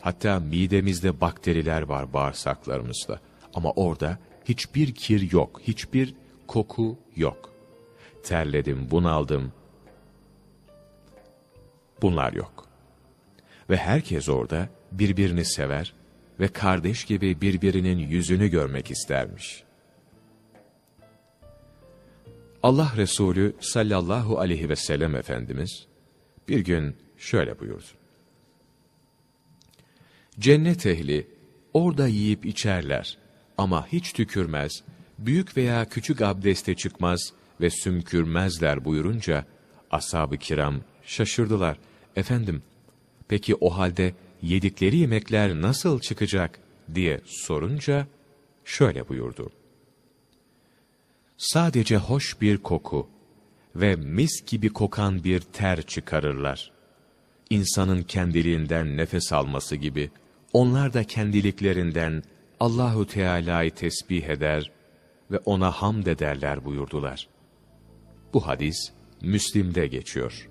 Hatta midemizde bakteriler var bağırsaklarımızda. Ama orada hiçbir kir yok, hiçbir koku yok. Terledim, bunaldım. Bunlar yok. Ve herkes orada birbirini sever ve kardeş gibi birbirinin yüzünü görmek istermiş. Allah Resulü sallallahu aleyhi ve sellem Efendimiz bir gün şöyle buyurdu. Cennet ehli orada yiyip içerler ama hiç tükürmez, büyük veya küçük abdeste çıkmaz ve sümkürmezler buyurunca ashab-ı kiram şaşırdılar. Efendim, peki o halde yedikleri yemekler nasıl çıkacak diye sorunca şöyle buyurdu. Sadece hoş bir koku ve mis gibi kokan bir ter çıkarırlar. İnsanın kendiliğinden nefes alması gibi onlar da kendiliklerinden Allahu Teala'yı tesbih eder ve ona hamd ederler buyurdular. Bu hadis Müslim'de geçiyor.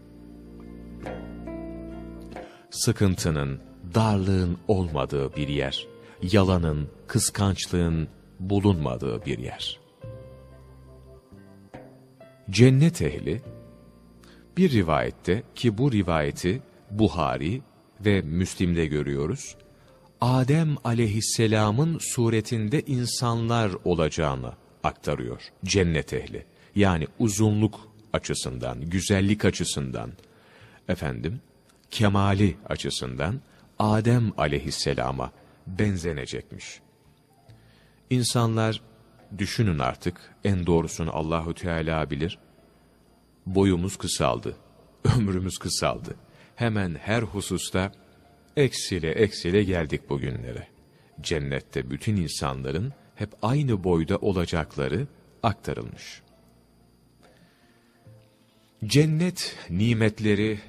Sıkıntının, darlığın olmadığı bir yer, yalanın, kıskançlığın bulunmadığı bir yer. Cennet ehli, bir rivayette ki bu rivayeti Buhari ve Müslim'de görüyoruz, Adem aleyhisselamın suretinde insanlar olacağını aktarıyor cennet ehli. Yani uzunluk açısından, güzellik açısından, efendim, kemali açısından Adem aleyhisselama benzenecekmiş. İnsanlar düşünün artık en doğrusunu Allahu Teala bilir. Boyumuz kısaldı, ömrümüz kısaldı. Hemen her hususta eksile eksile geldik bugünlere. Cennette bütün insanların hep aynı boyda olacakları aktarılmış. Cennet nimetleri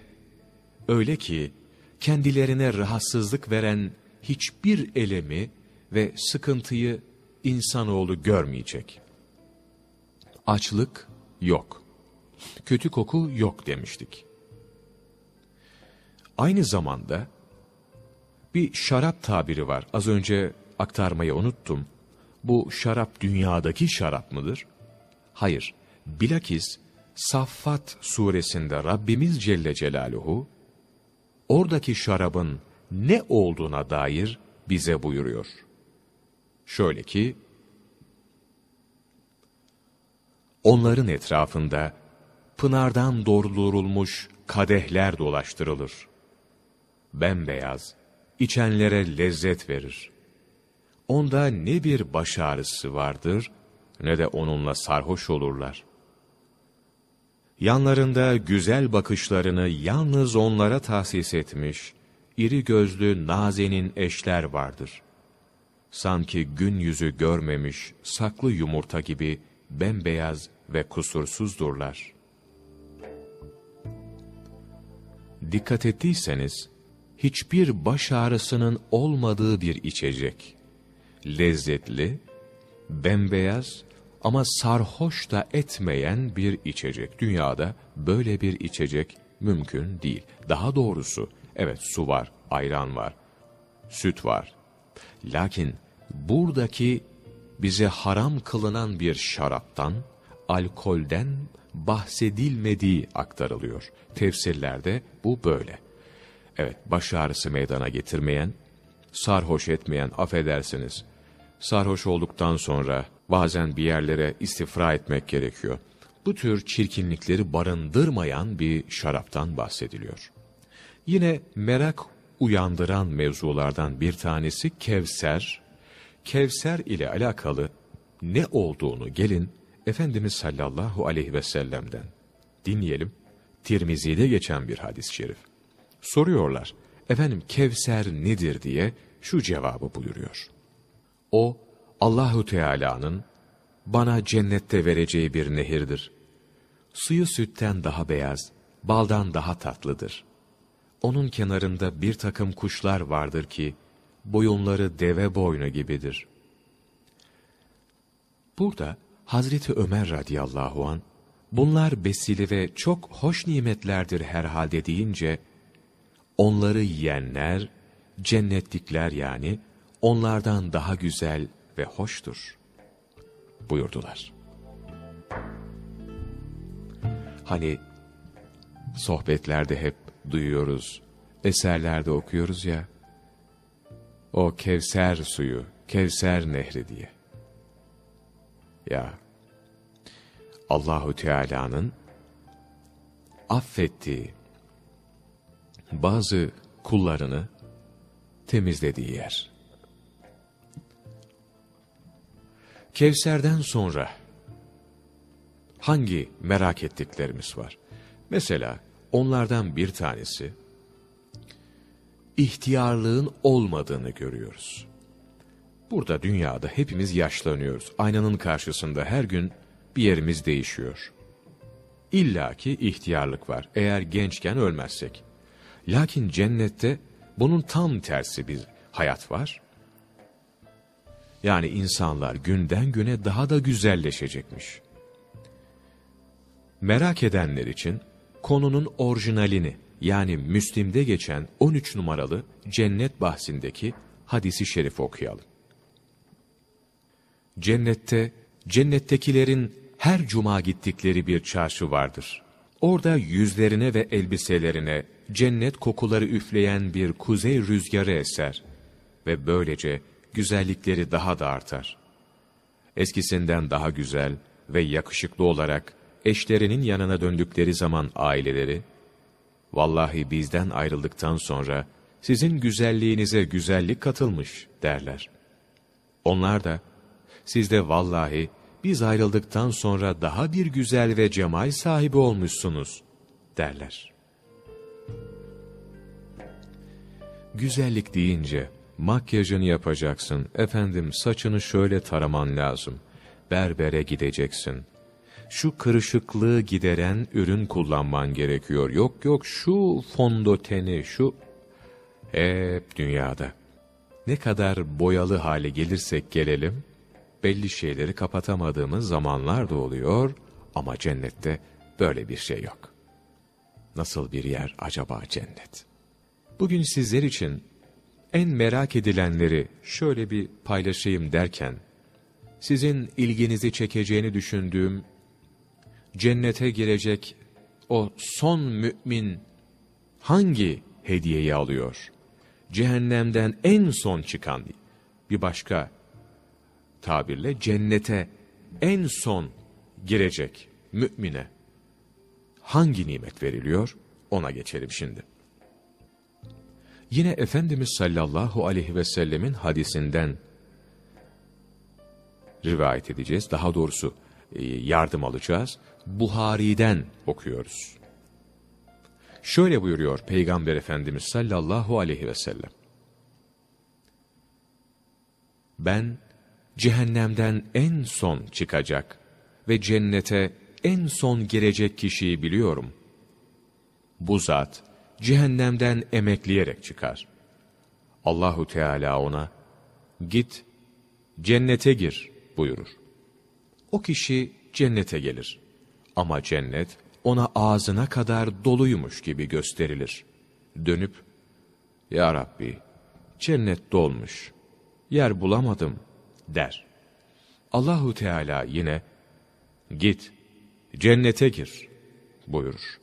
öyle ki kendilerine rahatsızlık veren hiçbir elemi ve sıkıntıyı insanoğlu görmeyecek. Açlık yok. Kötü koku yok demiştik. Aynı zamanda bir şarap tabiri var. Az önce aktarmayı unuttum. Bu şarap dünyadaki şarap mıdır? Hayır. Bilakis Saffat suresinde Rabbimiz Celle Celaluhu oradaki şarabın ne olduğuna dair bize buyuruyor. Şöyle ki, onların etrafında pınardan doldurulmuş kadehler dolaştırılır. Bembeyaz, içenlere lezzet verir. Onda ne bir baş ağrısı vardır, ne de onunla sarhoş olurlar. Yanlarında güzel bakışlarını yalnız onlara tahsis etmiş, iri gözlü nazenin eşler vardır. Sanki gün yüzü görmemiş saklı yumurta gibi bembeyaz ve kusursuzdurlar. Dikkat ettiyseniz, hiçbir baş ağrısının olmadığı bir içecek. Lezzetli, bembeyaz ama sarhoş da etmeyen bir içecek. Dünyada böyle bir içecek mümkün değil. Daha doğrusu, evet su var, ayran var, süt var. Lakin buradaki bize haram kılınan bir şaraptan, alkolden bahsedilmediği aktarılıyor. Tefsirlerde bu böyle. Evet, baş ağrısı meydana getirmeyen, sarhoş etmeyen, affedersiniz, sarhoş olduktan sonra bazen bir yerlere istifra etmek gerekiyor. Bu tür çirkinlikleri barındırmayan bir şaraptan bahsediliyor. Yine merak uyandıran mevzulardan bir tanesi Kevser. Kevser ile alakalı ne olduğunu gelin Efendimiz sallallahu aleyhi ve sellem'den dinleyelim. Tirmizi'de geçen bir hadis-i şerif. Soruyorlar, efendim Kevser nedir diye şu cevabı buyuruyor. O, Allahu Teala'nın bana cennette vereceği bir nehirdir. Suyu sütten daha beyaz, baldan daha tatlıdır. Onun kenarında bir takım kuşlar vardır ki, boyunları deve boynu gibidir. Burada Hazreti Ömer radıyallahu an bunlar besili ve çok hoş nimetlerdir herhalde deyince, onları yiyenler, cennetlikler yani, onlardan daha güzel ve hoştur buyurdular. Hani sohbetlerde hep duyuyoruz, eserlerde okuyoruz ya, o Kevser suyu, Kevser nehri diye. Ya, Allahu Teala'nın affettiği bazı kullarını temizlediği yer. Kevser'den sonra hangi merak ettiklerimiz var? Mesela onlardan bir tanesi ihtiyarlığın olmadığını görüyoruz. Burada dünyada hepimiz yaşlanıyoruz. Aynanın karşısında her gün bir yerimiz değişiyor. İlla ki ihtiyarlık var eğer gençken ölmezsek. Lakin cennette bunun tam tersi bir hayat var. Yani insanlar günden güne daha da güzelleşecekmiş. Merak edenler için konunun orijinalini yani Müslim'de geçen 13 numaralı cennet bahsindeki hadisi şerif okuyalım. Cennette, cennettekilerin her cuma gittikleri bir çarşı vardır. Orada yüzlerine ve elbiselerine cennet kokuları üfleyen bir kuzey rüzgarı eser ve böylece güzellikleri daha da artar. Eskisinden daha güzel ve yakışıklı olarak eşlerinin yanına döndükleri zaman aileleri, vallahi bizden ayrıldıktan sonra sizin güzelliğinize güzellik katılmış derler. Onlar da, sizde vallahi biz ayrıldıktan sonra daha bir güzel ve cemal sahibi olmuşsunuz derler. Güzellik deyince makyajını yapacaksın, efendim saçını şöyle taraman lazım, berbere gideceksin, şu kırışıklığı gideren ürün kullanman gerekiyor. Yok yok şu fondöteni, şu... Hep dünyada. Ne kadar boyalı hale gelirsek gelelim, belli şeyleri kapatamadığımız zamanlar da oluyor ama cennette böyle bir şey yok. Nasıl bir yer acaba cennet? Bugün sizler için en merak edilenleri şöyle bir paylaşayım derken, sizin ilginizi çekeceğini düşündüğüm cennete girecek o son mümin hangi hediyeyi alıyor? Cehennemden en son çıkan bir başka tabirle cennete en son girecek mümine hangi nimet veriliyor? Ona geçelim şimdi. Yine Efendimiz sallallahu aleyhi ve sellemin hadisinden rivayet edeceğiz. Daha doğrusu e, yardım alacağız. Buhari'den okuyoruz. Şöyle buyuruyor Peygamber Efendimiz sallallahu aleyhi ve sellem. Ben cehennemden en son çıkacak ve cennete en son girecek kişiyi biliyorum. Bu zat cehennemden emekleyerek çıkar. Allahu Teala ona git cennete gir buyurur. O kişi cennete gelir. Ama cennet ona ağzına kadar doluymuş gibi gösterilir. Dönüp, Ya Rabbi, cennet dolmuş, yer bulamadım der. Allahu Teala yine, git, cennete gir buyurur.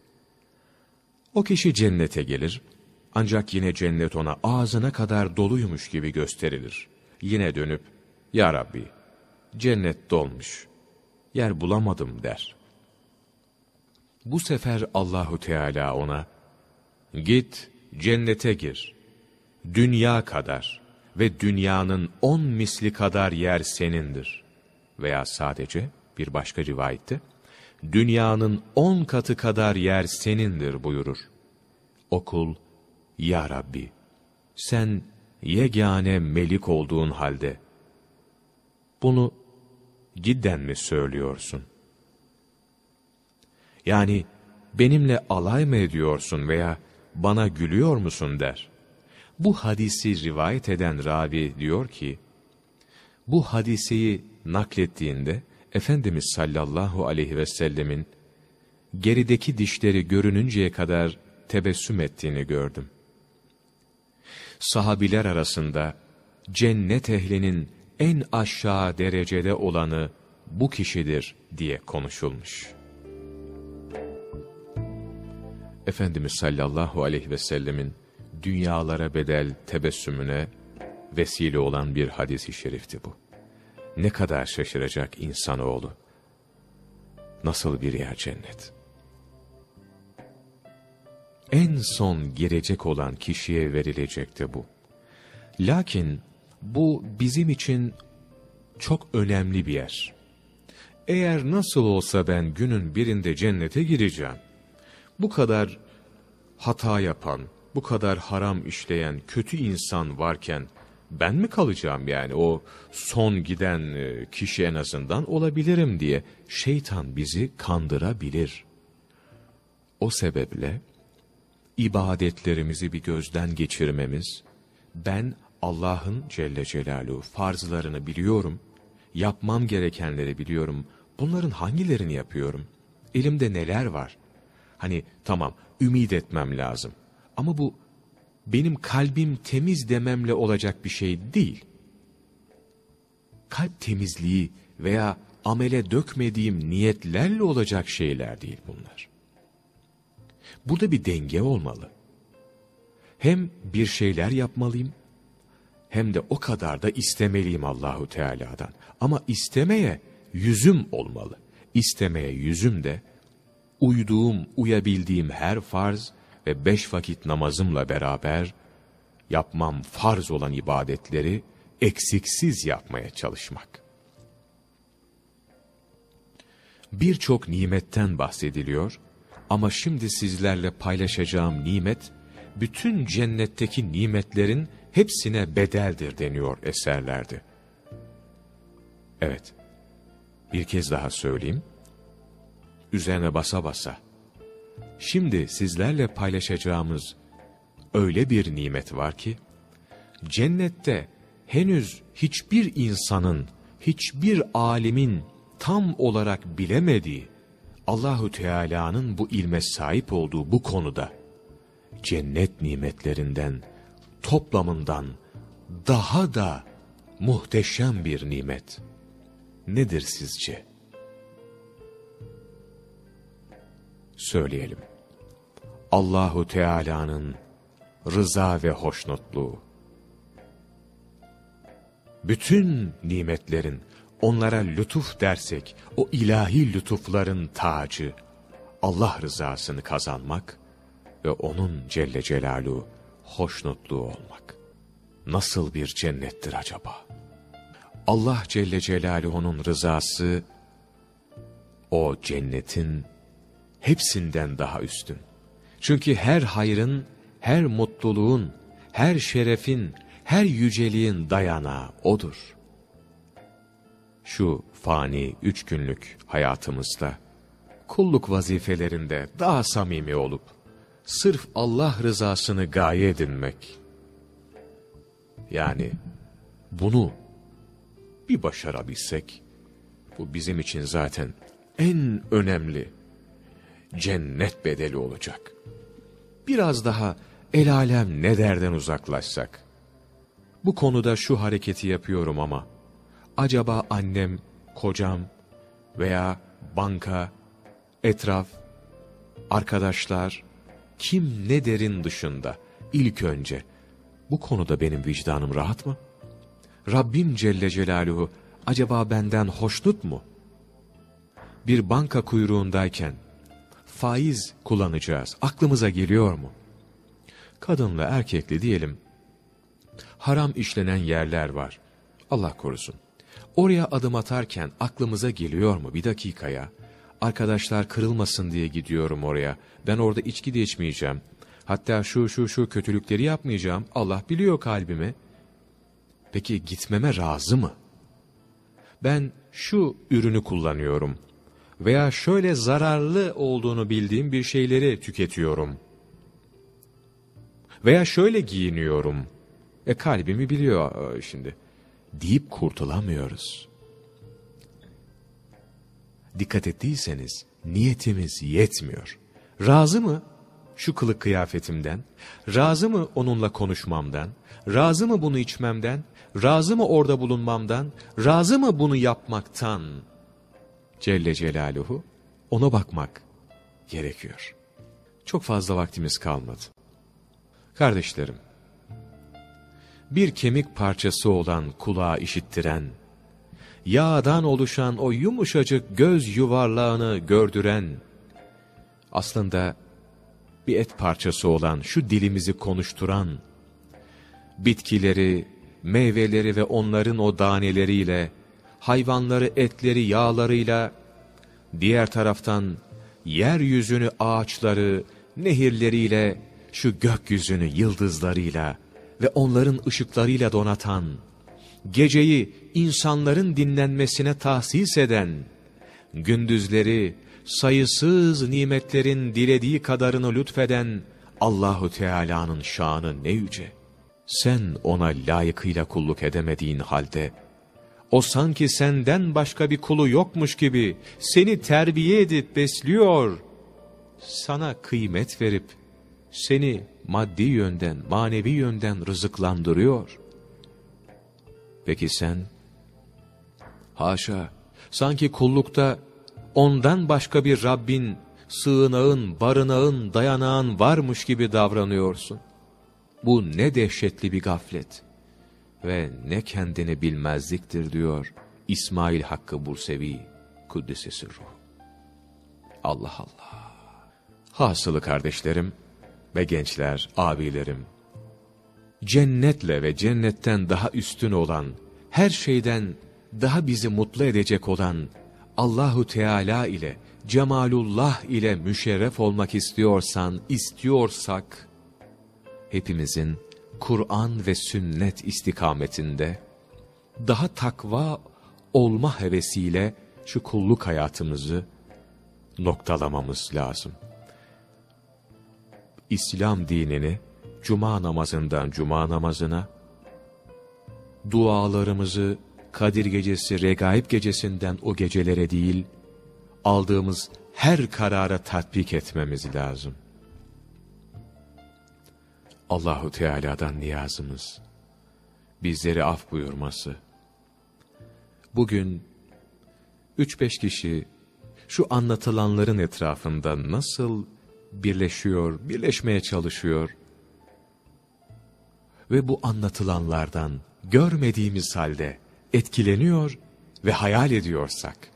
O kişi cennete gelir, ancak yine cennet ona ağzına kadar doluymuş gibi gösterilir. Yine dönüp, Ya Rabbi, cennet dolmuş, yer bulamadım der. Bu sefer Allahu Teala ona, git cennete gir, dünya kadar ve dünyanın on misli kadar yer senindir. Veya sadece bir başka rivayette, dünyanın on katı kadar yer senindir buyurur. Okul, Ya Rabbi, sen yegane melik olduğun halde, bunu cidden mi söylüyorsun? Yani benimle alay mı ediyorsun veya bana gülüyor musun der. Bu hadisi rivayet eden ravi diyor ki, bu hadiseyi naklettiğinde Efendimiz sallallahu aleyhi ve sellemin gerideki dişleri görününceye kadar tebessüm ettiğini gördüm. Sahabiler arasında cennet ehlinin en aşağı derecede olanı bu kişidir diye konuşulmuş. Efendimiz sallallahu aleyhi ve sellemin dünyalara bedel tebessümüne vesile olan bir hadisi şerifti bu. Ne kadar şaşıracak insanoğlu. Nasıl bir yer cennet. En son girecek olan kişiye verilecekti bu. Lakin bu bizim için çok önemli bir yer. Eğer nasıl olsa ben günün birinde cennete gireceğim, bu kadar hata yapan, bu kadar haram işleyen kötü insan varken ben mi kalacağım yani o son giden e, kişi en azından olabilirim diye şeytan bizi kandırabilir. O sebeple ibadetlerimizi bir gözden geçirmemiz, ben Allah'ın Celle Celaluhu farzlarını biliyorum, yapmam gerekenleri biliyorum, bunların hangilerini yapıyorum, elimde neler var? Hani tamam ümit etmem lazım ama bu benim kalbim temiz dememle olacak bir şey değil. Kalp temizliği veya amele dökmediğim niyetlerle olacak şeyler değil bunlar. Burada bir denge olmalı. Hem bir şeyler yapmalıyım, hem de o kadar da istemeliyim Allahu Teala'dan. Ama istemeye yüzüm olmalı. İstemeye yüzüm de uyduğum, uyabildiğim her farz ve beş vakit namazımla beraber yapmam farz olan ibadetleri eksiksiz yapmaya çalışmak. Birçok nimetten bahsediliyor ama şimdi sizlerle paylaşacağım nimet, bütün cennetteki nimetlerin hepsine bedeldir deniyor eserlerde. Evet, bir kez daha söyleyeyim, üzerine basa basa, Şimdi sizlerle paylaşacağımız öyle bir nimet var ki, cennette henüz hiçbir insanın, hiçbir alimin tam olarak bilemediği, Allahü Teala'nın bu ilme sahip olduğu bu konuda, cennet nimetlerinden, toplamından daha da muhteşem bir nimet. Nedir sizce? Söyleyelim. Allahu Teala'nın rıza ve hoşnutluğu. Bütün nimetlerin onlara lütuf dersek o ilahi lütufların tacı Allah rızasını kazanmak ve onun Celle Celaluhu hoşnutluğu olmak. Nasıl bir cennettir acaba? Allah Celle Celaluhu'nun rızası o cennetin hepsinden daha üstün. Çünkü her hayrın, her mutluluğun, her şerefin, her yüceliğin dayanağı O'dur. Şu fani üç günlük hayatımızda, kulluk vazifelerinde daha samimi olup, sırf Allah rızasını gaye edinmek. Yani bunu bir başarabilsek, bu bizim için zaten en önemli cennet bedeli olacak. Biraz daha el alem ne derden uzaklaşsak. Bu konuda şu hareketi yapıyorum ama, acaba annem, kocam veya banka, etraf, arkadaşlar, kim ne derin dışında ilk önce bu konuda benim vicdanım rahat mı? Rabbim Celle Celaluhu acaba benden hoşnut mu? Bir banka kuyruğundayken faiz kullanacağız. Aklımıza geliyor mu? Kadınla erkekli diyelim. Haram işlenen yerler var. Allah korusun. Oraya adım atarken aklımıza geliyor mu bir dakikaya? Arkadaşlar kırılmasın diye gidiyorum oraya. Ben orada içki de içmeyeceğim. Hatta şu şu şu kötülükleri yapmayacağım. Allah biliyor kalbimi. Peki gitmeme razı mı? Ben şu ürünü kullanıyorum. Veya şöyle zararlı olduğunu bildiğim bir şeyleri tüketiyorum. Veya şöyle giyiniyorum. E kalbimi biliyor e, şimdi. Deyip kurtulamıyoruz. Dikkat ettiyseniz niyetimiz yetmiyor. Razı mı şu kılık kıyafetimden? Razı mı onunla konuşmamdan? Razı mı bunu içmemden? Razı mı orada bulunmamdan? Razı mı bunu yapmaktan? Celle Celaluhu ona bakmak gerekiyor. Çok fazla vaktimiz kalmadı. Kardeşlerim, bir kemik parçası olan kulağı işittiren, yağdan oluşan o yumuşacık göz yuvarlağını gördüren, aslında bir et parçası olan şu dilimizi konuşturan, bitkileri, meyveleri ve onların o daneleriyle, hayvanları etleri yağlarıyla, diğer taraftan yeryüzünü ağaçları, nehirleriyle, şu gökyüzünü yıldızlarıyla ve onların ışıklarıyla donatan, geceyi insanların dinlenmesine tahsis eden, gündüzleri sayısız nimetlerin dilediği kadarını lütfeden Allahu Teala'nın şanı ne yüce. Sen ona layıkıyla kulluk edemediğin halde, o sanki senden başka bir kulu yokmuş gibi seni terbiye edip besliyor, sana kıymet verip seni maddi yönden, manevi yönden rızıklandırıyor. Peki sen, haşa, sanki kullukta ondan başka bir Rabbin, sığınağın, barınağın, dayanağın varmış gibi davranıyorsun. Bu ne dehşetli bir gaflet ve ne kendini bilmezliktir diyor İsmail Hakkı Bursevi, Kuddisesi Ruh. Allah Allah. Hasılı kardeşlerim ve gençler, abilerim, cennetle ve cennetten daha üstün olan, her şeyden daha bizi mutlu edecek olan Allahu Teala ile, Cemalullah ile müşerref olmak istiyorsan, istiyorsak, hepimizin Kur'an ve sünnet istikametinde, daha takva olma hevesiyle şu kulluk hayatımızı noktalamamız lazım. İslam dinini, cuma namazından cuma namazına, dualarımızı Kadir gecesi, regaib gecesinden o gecelere değil, aldığımız her karara tatbik etmemiz lazım. Allahu Teala'dan niyazımız, bizleri af buyurması. Bugün, üç beş kişi şu anlatılanların etrafında nasıl birleşiyor, birleşmeye çalışıyor. Ve bu anlatılanlardan görmediğimiz halde etkileniyor ve hayal ediyorsak,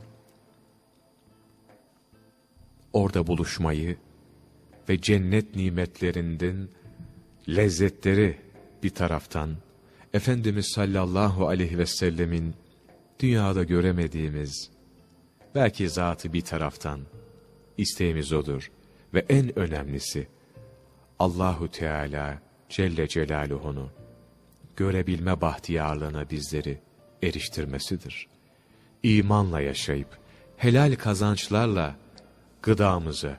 orada buluşmayı ve cennet nimetlerinden lezzetleri bir taraftan, Efendimiz sallallahu aleyhi ve sellemin dünyada göremediğimiz, belki zatı bir taraftan, isteğimiz odur. Ve en önemlisi, Allahu Teala Celle Celaluhu'nu görebilme bahtiyarlığına bizleri eriştirmesidir. İmanla yaşayıp, helal kazançlarla gıdamızı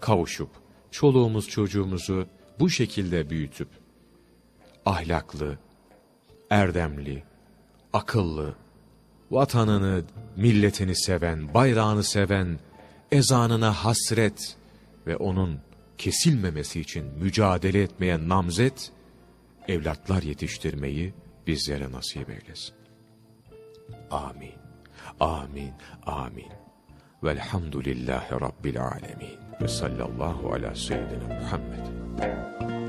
kavuşup, çoluğumuz çocuğumuzu bu şekilde büyütüp, ahlaklı, erdemli, akıllı, vatanını, milletini seven, bayrağını seven, ezanına hasret ve onun kesilmemesi için mücadele etmeye namzet, evlatlar yetiştirmeyi bizlere nasip eylesin. Amin. Amin. Amin. Velhamdülillahi Rabbil alemin. Ve sallallahu ala seyyidina Muhammed.